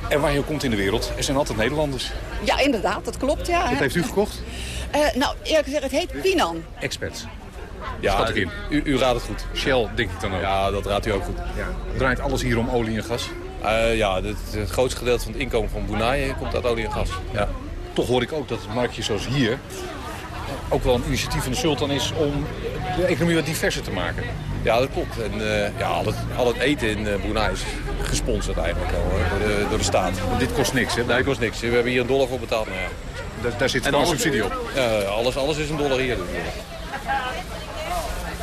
Speaker 2: En waar je komt in de wereld, er zijn altijd Nederlanders.
Speaker 29: Ja, inderdaad, dat klopt, ja.
Speaker 2: Wat heeft u verkocht?
Speaker 29: Uh, nou, eerlijk gezegd, het heet Pinan.
Speaker 2: Experts.
Speaker 9: Ja, Schat ik in. U, u raadt het goed. Shell, denk ik dan ook.
Speaker 14: Ja, dat raadt u ook goed. Ja.
Speaker 9: Draait alles hier om olie en gas?
Speaker 14: Uh, ja, het, het, grootste gedeelte van het inkomen van Brunei komt uit olie en gas. Ja.
Speaker 9: Toch hoor ik ook dat het marktje zoals hier ook wel een initiatief van de sultan is om de economie wat diverser te maken.
Speaker 14: Ja, dat klopt. En uh, ja, al, het, al het eten in uh, Brunei is gesponsord eigenlijk al door, de, door de staat.
Speaker 9: Want dit kost niks, hè?
Speaker 14: Nee, dit kost niks. We hebben hier een dollar voor betaald. Nou ja.
Speaker 9: daar, daar zit gewoon subsidie op?
Speaker 14: Uh, alles, alles is een dollar hier. Dus.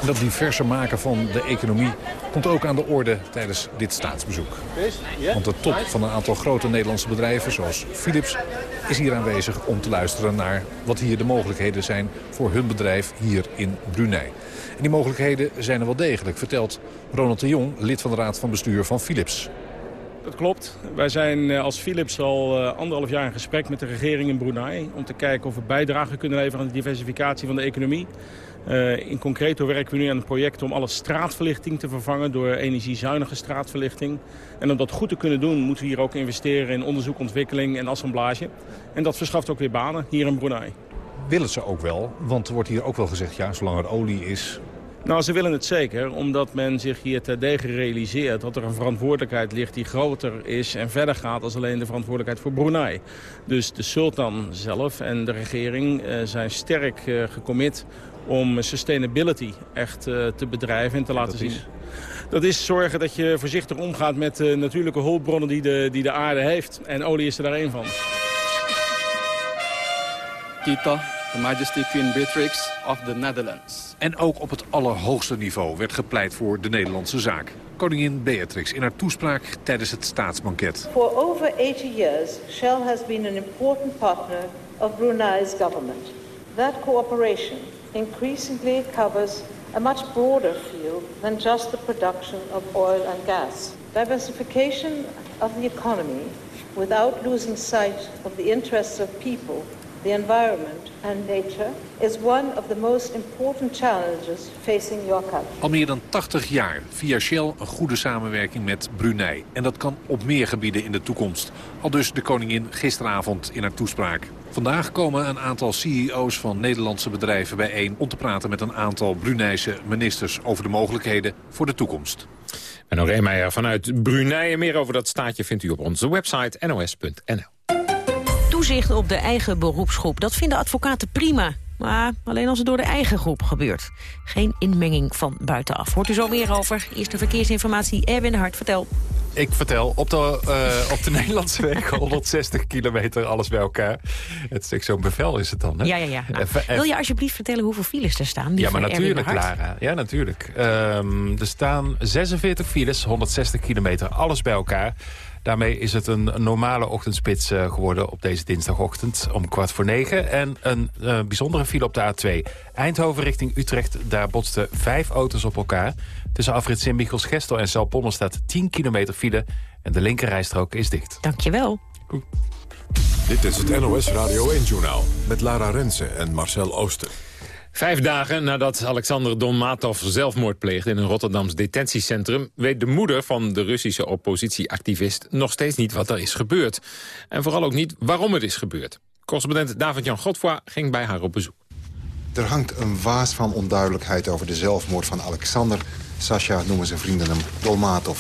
Speaker 9: Dat diverse maken van de economie komt ook aan de orde tijdens dit staatsbezoek. Want de top van een aantal grote Nederlandse bedrijven, zoals Philips, is hier aanwezig om te luisteren naar wat hier de mogelijkheden zijn voor hun bedrijf hier in Brunei. En die mogelijkheden zijn er wel degelijk, vertelt Ronald de Jong, lid van de Raad van Bestuur van Philips.
Speaker 30: Dat klopt. Wij zijn eh, als Philips al uh, anderhalf jaar in gesprek met de regering in Brunei... om te kijken of we bijdrage kunnen leveren aan de diversificatie van de economie. Uh, in concreto werken we nu aan een project om alle straatverlichting te vervangen door energiezuinige straatverlichting. En om dat goed te kunnen doen moeten we hier ook investeren in onderzoek, ontwikkeling en assemblage. En dat verschaft ook weer banen hier in Brunei.
Speaker 9: Willen ze ook wel, want er wordt hier ook wel gezegd, ja, zolang er olie is,
Speaker 30: nou, ze willen het zeker, omdat men zich hier terdege realiseert... dat er een verantwoordelijkheid ligt die groter is en verder gaat... als alleen de verantwoordelijkheid voor Brunei. Dus de sultan zelf en de regering uh, zijn sterk uh, gecommit om sustainability echt uh, te bedrijven en te laten zien. Is? Dat is zorgen dat je voorzichtig omgaat met de natuurlijke hulpbronnen die de, die de aarde heeft. En olie is er daar één van.
Speaker 31: Tita, Her Majesty Queen Beatrix of the Netherlands.
Speaker 9: En ook op het allerhoogste niveau werd gepleit voor de Nederlandse zaak. Koningin Beatrix in haar toespraak tijdens het staatsbanket.
Speaker 32: For over 80 years, Shell has been an important partner of Brunei's government. That cooperation increasingly covers a much broader field than just the production of oil and gas. Diversification of the economy without losing sight of the interests of people the environment and nature is one of the most important challenges facing your country.
Speaker 9: Al meer dan 80 jaar via Shell een goede samenwerking met Brunei. En dat kan op meer gebieden in de toekomst. Al dus de koningin gisteravond in haar toespraak. Vandaag komen een aantal CEO's van Nederlandse bedrijven bijeen... om te praten met een aantal Bruneise ministers over de mogelijkheden voor de toekomst.
Speaker 8: En nog Reemeijer vanuit Brunei. Meer over dat staatje vindt u op onze website nos.nl
Speaker 10: toezicht op de eigen beroepsgroep. Dat vinden advocaten prima. Maar alleen als het door de eigen groep gebeurt. Geen inmenging van buitenaf. Hoort u zo meer over. Eerste verkeersinformatie, Erwin Hart, vertel.
Speaker 3: Ik vertel, op de, uh, op de Nederlandse weg 160 kilometer, alles bij elkaar. Het is zo'n bevel is het dan, hè?
Speaker 10: Ja, ja, ja. Nou, wil je alsjeblieft vertellen hoeveel files er staan?
Speaker 3: Ja, maar natuurlijk, Lara. Ja, natuurlijk. Um, er staan 46 files, 160 kilometer, alles bij elkaar. Daarmee is het een normale ochtendspits uh, geworden op deze dinsdagochtend om kwart voor negen. En een uh, bijzondere file op de A2. Eindhoven richting Utrecht, daar botsten vijf auto's op elkaar. Tussen afrit Sint-Michels-Gestel en Zalponner staat 10 kilometer file. En de linkerrijstrook is dicht.
Speaker 10: Dankjewel. Goed.
Speaker 1: Dit is het NOS Radio 1-journaal met Lara Rensen en Marcel Ooster.
Speaker 8: Vijf dagen nadat Alexander Donmatov zelfmoord pleegde in een Rotterdams detentiecentrum... weet de moeder van de Russische oppositieactivist nog steeds niet wat er is gebeurd. En vooral ook niet waarom het is gebeurd. Correspondent David-Jan Godfroy ging bij haar op bezoek.
Speaker 33: Er hangt een waas van onduidelijkheid over de zelfmoord van Alexander. Sasha noemen zijn vrienden hem Dolmatov.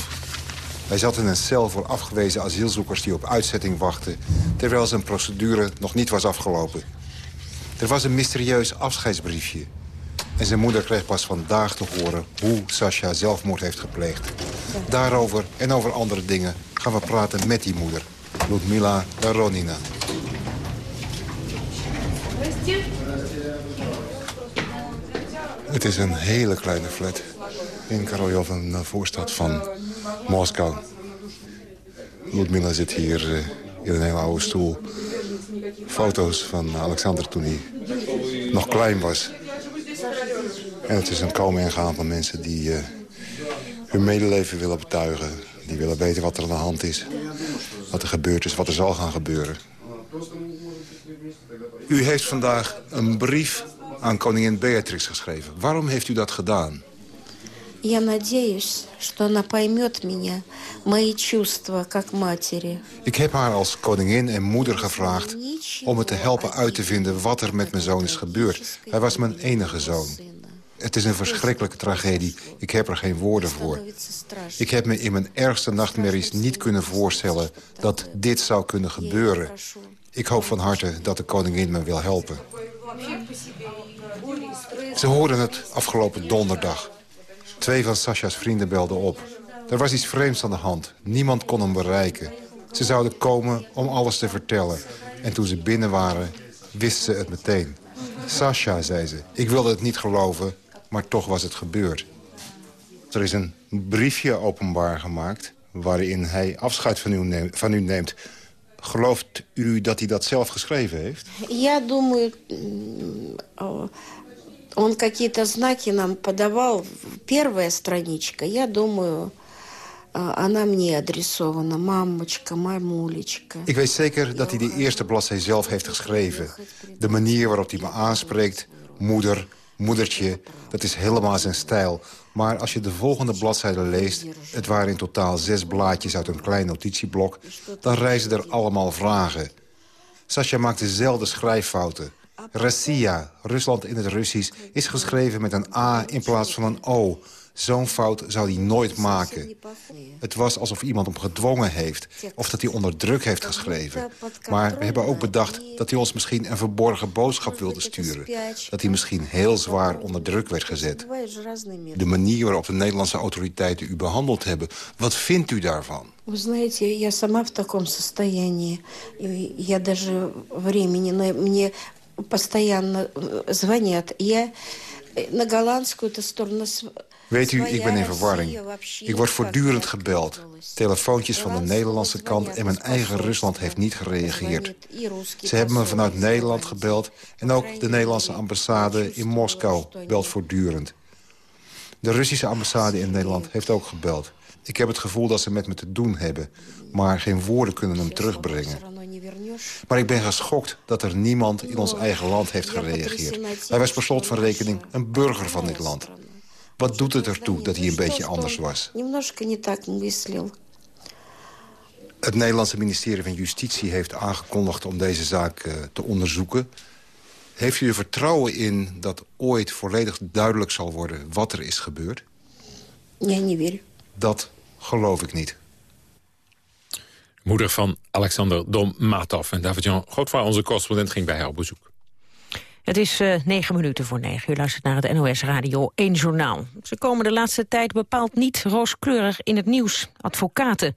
Speaker 33: Hij zat in een cel voor afgewezen asielzoekers die op uitzetting wachten... terwijl zijn procedure nog niet was afgelopen. Er was een mysterieus afscheidsbriefje. En zijn moeder kreeg pas vandaag te horen hoe Sasha zelfmoord heeft gepleegd. Daarover en over andere dingen gaan we praten met die moeder. Ludmila Daronina. Het is een hele kleine flat in Karoljov, een voorstad van Moskou. Ludmila zit hier eh, in een hele oude stoel foto's van Alexander toen hij nog klein was. En het is een komen en gaan van mensen die uh, hun medeleven willen betuigen. Die willen weten wat er aan de hand is. Wat er gebeurd is, wat er zal gaan gebeuren. U heeft vandaag een brief aan koningin Beatrix geschreven. Waarom heeft u dat gedaan?
Speaker 32: Я надеюсь, что она поймет меня, мои чувства как матери.
Speaker 33: Ik heb haar als koningin en moeder gevraagd om me te helpen uit te vinden wat er met mijn zoon is gebeurd. Hij was mijn enige zoon. Het is een verschrikkelijke tragedie. Ik heb er geen woorden voor. Ik heb me in mijn ergste nachtmerries niet kunnen voorstellen... dat dit zou kunnen gebeuren. Ik hoop van harte dat de koningin me wil helpen. Ze hoorden het afgelopen donderdag. Twee van Sasha's vrienden belden op. Er was iets vreemds aan de hand. Niemand kon hem bereiken. Ze zouden komen om alles te vertellen. En toen ze binnen waren, wisten ze het meteen. Sasha, zei ze. Ik wilde het niet geloven, maar toch was het gebeurd. Er is een briefje openbaar gemaakt... waarin hij afscheid van u, neemt, van u neemt. Gelooft u dat hij dat zelf geschreven heeft?
Speaker 34: Я думаю, он какие-то знаки нам подавал. Первая страничка, я думаю, она мне адресована. Мамочка, мамулечка.
Speaker 33: Ik weet zeker dat hij de eerste bladzij zelf heeft geschreven. De manier waarop hij me aanspreekt, moeder, moedertje, dat is helemaal zijn stijl. Maar als je de volgende bladzijde leest... het waren in totaal zes blaadjes uit een klein notitieblok... dan reizen er allemaal vragen. Sascha maakt dezelfde schrijffouten. Russia, Rusland in het Russisch, is geschreven met een A in plaats van een O. Zo'n fout zou hij nooit maken. Het was alsof iemand hem gedwongen heeft. Of dat hij onder druk heeft geschreven. Maar we hebben ook bedacht dat hij ons misschien een verborgen boodschap wilde sturen. Dat hij misschien heel zwaar onder druk werd gezet. De manier waarop de Nederlandse autoriteiten u behandeld hebben. Wat vindt u daarvan?
Speaker 34: Вы знаете, я сама в таком состоянии. Я даже времени... Мне постоянно звонят. Я на голландскую сторону...
Speaker 33: Weet u, ik ben in verwarring. Ik word voortdurend gebeld. Telefoontjes van de Nederlandse kant en mijn eigen Rusland heeft niet gereageerd. Ze hebben me vanuit Nederland gebeld en ook de Nederlandse ambassade in Moskou belt voortdurend. De Russische ambassade in Nederland heeft ook gebeld. Ik heb het gevoel dat ze met me te doen hebben, maar geen woorden kunnen hem terugbrengen. Maar ik ben geschokt dat er niemand in ons eigen land heeft gereageerd. Hij was per slot van rekening een burger van dit land. Wat doet het ertoe dat hij een beetje anders was? Het Nederlandse ministerie van Justitie heeft aangekondigd om deze zaak uh, te onderzoeken. Heeft u er vertrouwen in dat ooit volledig duidelijk zal worden wat er is gebeurd?
Speaker 34: Ja, niet weer.
Speaker 33: Dat geloof ik niet.
Speaker 8: Moeder van Alexander Dom-Matov. En David-Jan Grootvaar, onze correspondent, ging bij haar op bezoek.
Speaker 10: Het is uh, negen minuten voor negen. U luistert naar het NOS Radio 1 Journaal. Ze komen de laatste tijd bepaald niet rooskleurig in het nieuws. Advocaten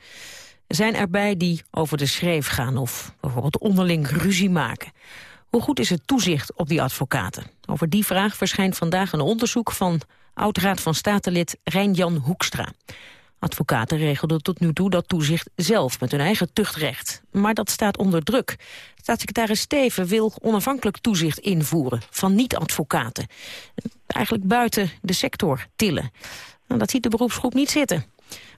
Speaker 10: zijn erbij die over de schreef gaan... of bijvoorbeeld onderling ruzie maken. Hoe goed is het toezicht op die advocaten? Over die vraag verschijnt vandaag een onderzoek van oud-raad van Statenlid Rijn-Jan Hoekstra. Advocaten regelden tot nu toe dat toezicht zelf met hun eigen tuchtrecht. Maar dat staat onder druk. Staatssecretaris Steven wil onafhankelijk toezicht invoeren van niet-advocaten. Eigenlijk buiten de sector tillen. Nou, dat ziet de beroepsgroep niet zitten.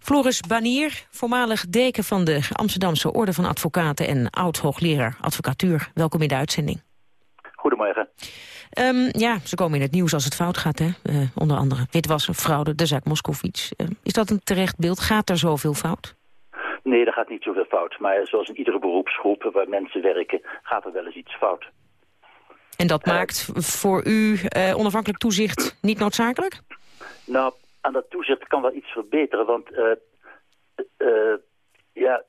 Speaker 10: Floris Banier, voormalig deken van de Amsterdamse Orde van Advocaten... en oud-hoogleraar advocatuur. Welkom in de uitzending.
Speaker 35: Goedemorgen.
Speaker 10: Um, ja, ze komen in het nieuws als het fout gaat, hè? Uh, onder andere witwassen, fraude, de zaak Moskovits. Uh, is dat een terecht beeld? Gaat er zoveel fout?
Speaker 35: Nee, er gaat niet zoveel fout. Maar zoals in iedere beroepsgroep waar mensen werken, gaat er wel eens iets fout.
Speaker 10: En dat uh, maakt voor u onafhankelijk toezicht niet noodzakelijk?
Speaker 35: Nou, aan dat toezicht kan wel iets verbeteren, want ja,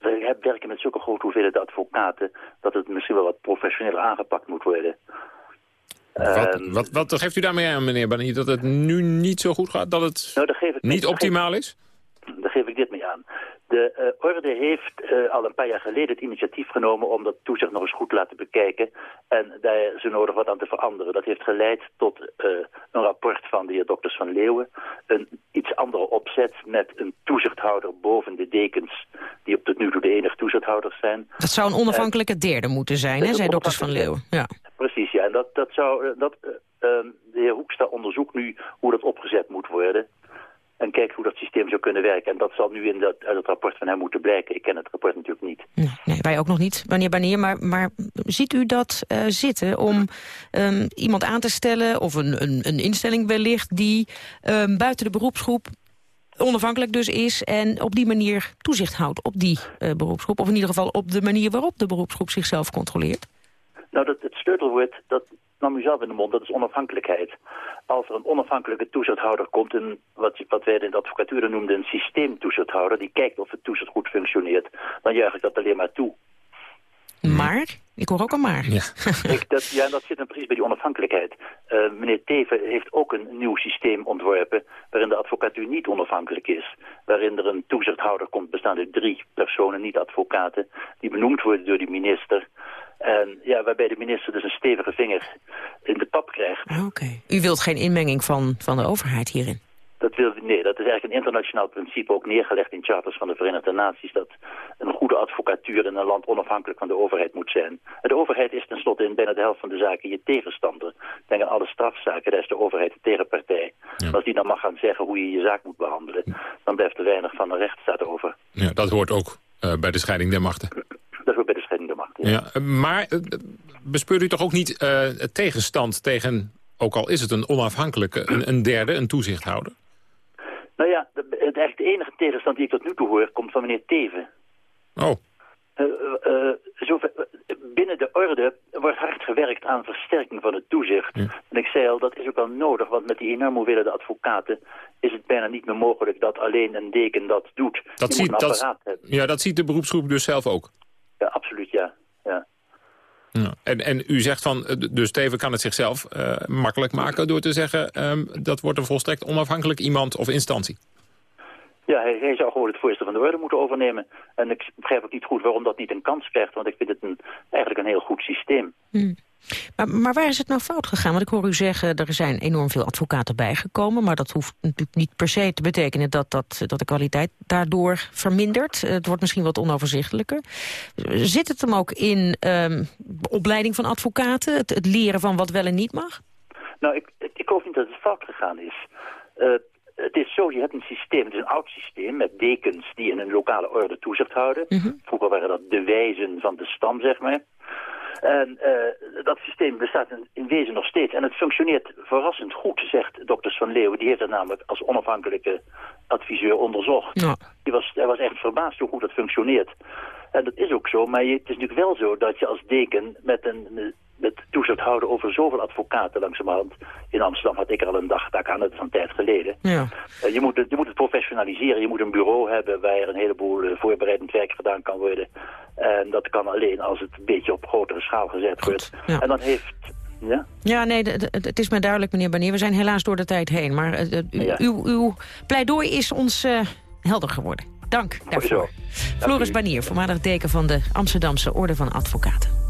Speaker 35: we werken met zulke grote hoeveelheden advocaten dat het misschien wel wat professioneler aangepakt moet worden.
Speaker 8: Wat, um, wat, wat, geeft u daarmee aan, meneer Banier? Dat het nu niet zo goed gaat? Dat het
Speaker 35: nou,
Speaker 8: niet optimaal is?
Speaker 35: Daar geef ik dit mee. De uh, orde heeft uh, al een paar jaar geleden het initiatief genomen om dat toezicht nog eens goed te laten bekijken en daar zo nodig wat aan te veranderen. Dat heeft geleid tot uh, een rapport van de heer Dokters van Leeuwen, een iets andere opzet met een toezichthouder boven de dekens die op tot nu toe de enige toezichthouders zijn.
Speaker 10: Dat zou een onafhankelijke derde moeten zijn, hè, zei Dokters van Leeuwen. Ja.
Speaker 35: Precies, ja. En dat, dat zou, dat, de heer Hoekstra onderzoekt nu hoe dat opgezet moet worden. En kijkt hoe dat systeem zou kunnen werken. En dat zal nu in dat, uit het rapport van hem moeten blijken. Ik ken het rapport natuurlijk niet.
Speaker 10: Nee, nee wij ook nog niet, wanneer, wanneer. Maar, maar ziet u dat uh, zitten om um, iemand aan te stellen... of een, een, een instelling wellicht die um, buiten de beroepsgroep onafhankelijk dus is... en op die manier toezicht houdt op die uh, beroepsgroep... of in ieder geval op de manier waarop de beroepsgroep zichzelf controleert?
Speaker 35: Nou, dat, het sleutelwoord, dat nam u zelf in de mond, dat is onafhankelijkheid. Als er een onafhankelijke toezichthouder komt, een, wat, wat wij in de advocatuur noemden een systeemtoezichthouder, die kijkt of het toezicht goed functioneert, dan juich ik dat alleen maar toe.
Speaker 10: Maar? Ik hoor ook een maar.
Speaker 35: Ja, ik, dat, ja dat zit dan precies bij die onafhankelijkheid. Uh, meneer Teven heeft ook een nieuw systeem ontworpen... waarin de advocatuur niet onafhankelijk is. Waarin er een toezichthouder komt bestaande uit drie personen, niet advocaten... die benoemd worden door de minister... En ja, waarbij de minister dus een stevige vinger in de pap krijgt.
Speaker 10: Oké. U wilt geen inmenging van, van de overheid hierin?
Speaker 35: Dat wil, nee, dat is eigenlijk een internationaal principe ook neergelegd in charters van de Verenigde Naties. Dat een goede advocatuur in een land onafhankelijk van de overheid moet zijn. De overheid is tenslotte in bijna de helft van de zaken je tegenstander. Denk aan alle strafzaken, daar is de overheid de tegenpartij. Als die dan mag gaan zeggen hoe je je zaak moet behandelen, dan blijft er weinig van de rechtsstaat over.
Speaker 8: Ja, dat hoort ook uh, bij de scheiding der machten.
Speaker 35: Dat hoort bij de scheiding der machten,
Speaker 8: ja. ja maar uh, bespeurt u toch ook niet uh, tegenstand tegen, ook al is het een onafhankelijke, een, een derde, een toezichthouder?
Speaker 35: Nou ja, de, de enige tegenstand die ik tot nu toe hoor, komt van meneer Teven.
Speaker 8: Oh.
Speaker 35: Uh, uh, zover, binnen de orde wordt hard gewerkt aan versterking van het toezicht. Ja. En ik zei al, dat is ook wel nodig, want met die enorm hoeveelheid advocaten is het bijna niet meer mogelijk dat alleen een deken dat doet.
Speaker 8: Dat, ziet, dat, ja, dat ziet de beroepsgroep dus zelf ook?
Speaker 35: Ja, absoluut, ja. Ja.
Speaker 8: En, en u zegt van, dus Steven kan het zichzelf uh, makkelijk maken door te zeggen... Um, dat wordt een volstrekt onafhankelijk iemand of instantie.
Speaker 35: Ja, hij, hij, zou gewoon het voorstel van de orde moeten overnemen. En ik begrijp ook niet goed waarom dat niet een kans krijgt... want ik vind het een, eigenlijk een heel goed systeem.
Speaker 10: Hmm. Maar, maar, waar is het nou fout gegaan? Want ik hoor u zeggen, er zijn enorm veel advocaten bijgekomen... maar dat hoeft natuurlijk niet per se te betekenen dat, dat, dat de kwaliteit daardoor vermindert. Het wordt misschien wat onoverzichtelijker. Zit het hem ook in um, opleiding van advocaten? Het, het, leren van wat wel en niet mag?
Speaker 35: Nou, ik, ik geloof niet dat het fout gegaan is. Uh, het is zo, je hebt een systeem, het is een oud systeem met dekens die in een lokale orde toezicht houden. Mm -hmm. Vroeger waren dat de wijzen van de stam, zeg maar. En uh, dat systeem bestaat in, wezen nog steeds. En het functioneert verrassend goed, zegt dokters van Leeuwen. Die heeft dat namelijk als onafhankelijke adviseur onderzocht.
Speaker 10: Ja.
Speaker 35: Die was, hij was echt verbaasd hoe goed dat functioneert. En dat is ook zo, maar het is natuurlijk wel zo dat je als deken met een met toezicht houden over zoveel advocaten langzamerhand. In Amsterdam had ik er al een dagtaak aan, dat is een tijd geleden.
Speaker 10: Ja.
Speaker 35: Uh, je, moet het, je moet het professionaliseren, je moet een bureau hebben waar er een heleboel uh, voorbereidend werk gedaan kan worden. En dat kan alleen als het een beetje op grotere schaal gezet wordt.
Speaker 10: Ja.
Speaker 35: En dan heeft... Ja?
Speaker 10: Ja, nee, het is mij duidelijk, meneer Banier. We zijn helaas door de tijd heen. Maar uh,
Speaker 35: ja.
Speaker 10: uw, uw pleidooi is ons helder geworden. Dank daarvoor. Floris Banier, voormalig deken van de Amsterdamse Orde van Advocaten.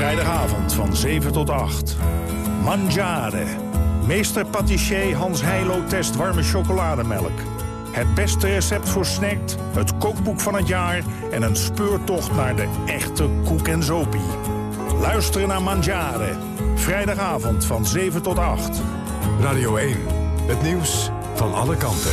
Speaker 30: Vrijdagavond van 7 tot 8. Mangiare. Meester patissier Hans Heilo test warme chocolademelk. Het beste recept voor snack, het kookboek van het jaar... en een speurtocht naar de echte koek en zopie. Luisteren naar Mangiare. Vrijdagavond van 7 tot 8.
Speaker 1: Radio 1. Het nieuws van alle kanten.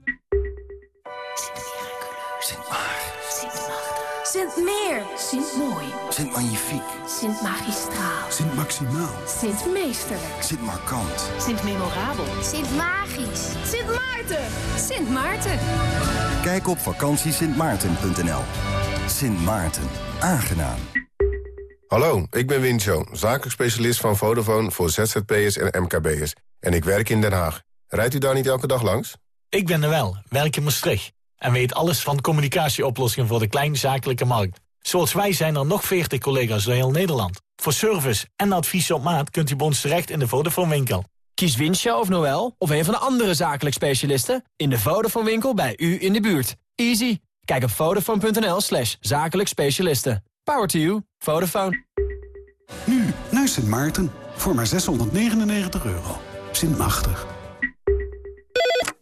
Speaker 4: Sint Meer. Sint Mooi.
Speaker 36: Sint Magnifiek.
Speaker 4: Sint Magistraal.
Speaker 36: Sint Maximaal.
Speaker 4: Sint Meesterlijk.
Speaker 36: Sint Markant.
Speaker 4: Sint Memorabel. Sint Magisch. Sint Maarten. Sint Maarten.
Speaker 36: Kijk op vakantiesintmaarten.nl. Sint Maarten. Aangenaam.
Speaker 37: Hallo, ik ben Wincho, zakelijk specialist van Vodafone voor ZZP'ers en MKB'ers. En ik werk in Den Haag. Rijdt u daar niet elke dag langs?
Speaker 38: Ik ben er wel, werk in Maastricht. En weet alles van communicatieoplossingen voor de kleinzakelijke markt. Zoals wij zijn er nog 40 collega's door heel Nederland. Voor service en advies op maat kunt u bij ons terecht in de Vodafone winkel.
Speaker 6: Kies Winsja of Noel of een van de andere zakelijk specialisten... in de Vodafone winkel bij u in de buurt. Easy. Kijk op vodafone.nl slash zakelijk specialisten. Power to you. Vodafone.
Speaker 36: Nu naar Sint Maarten voor maar 699 euro. Sint Machtig.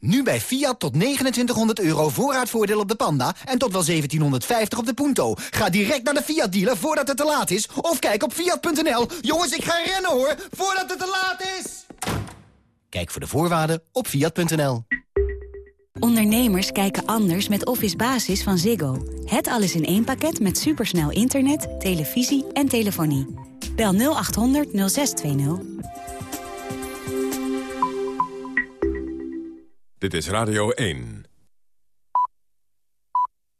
Speaker 26: Nu bij Fiat tot 2900 euro voorraadvoordeel op de Panda en tot wel 1750 op de Punto. Ga direct naar de Fiat dealer voordat het te laat is of kijk op fiat.nl. Jongens, ik ga rennen hoor, voordat het te laat is. Kijk voor de voorwaarden op fiat.nl.
Speaker 39: Ondernemers kijken anders met Office Basis van Ziggo. Het alles in één pakket met supersnel internet, televisie en telefonie. Bel 0800 0620.
Speaker 1: Dit is Radio 1.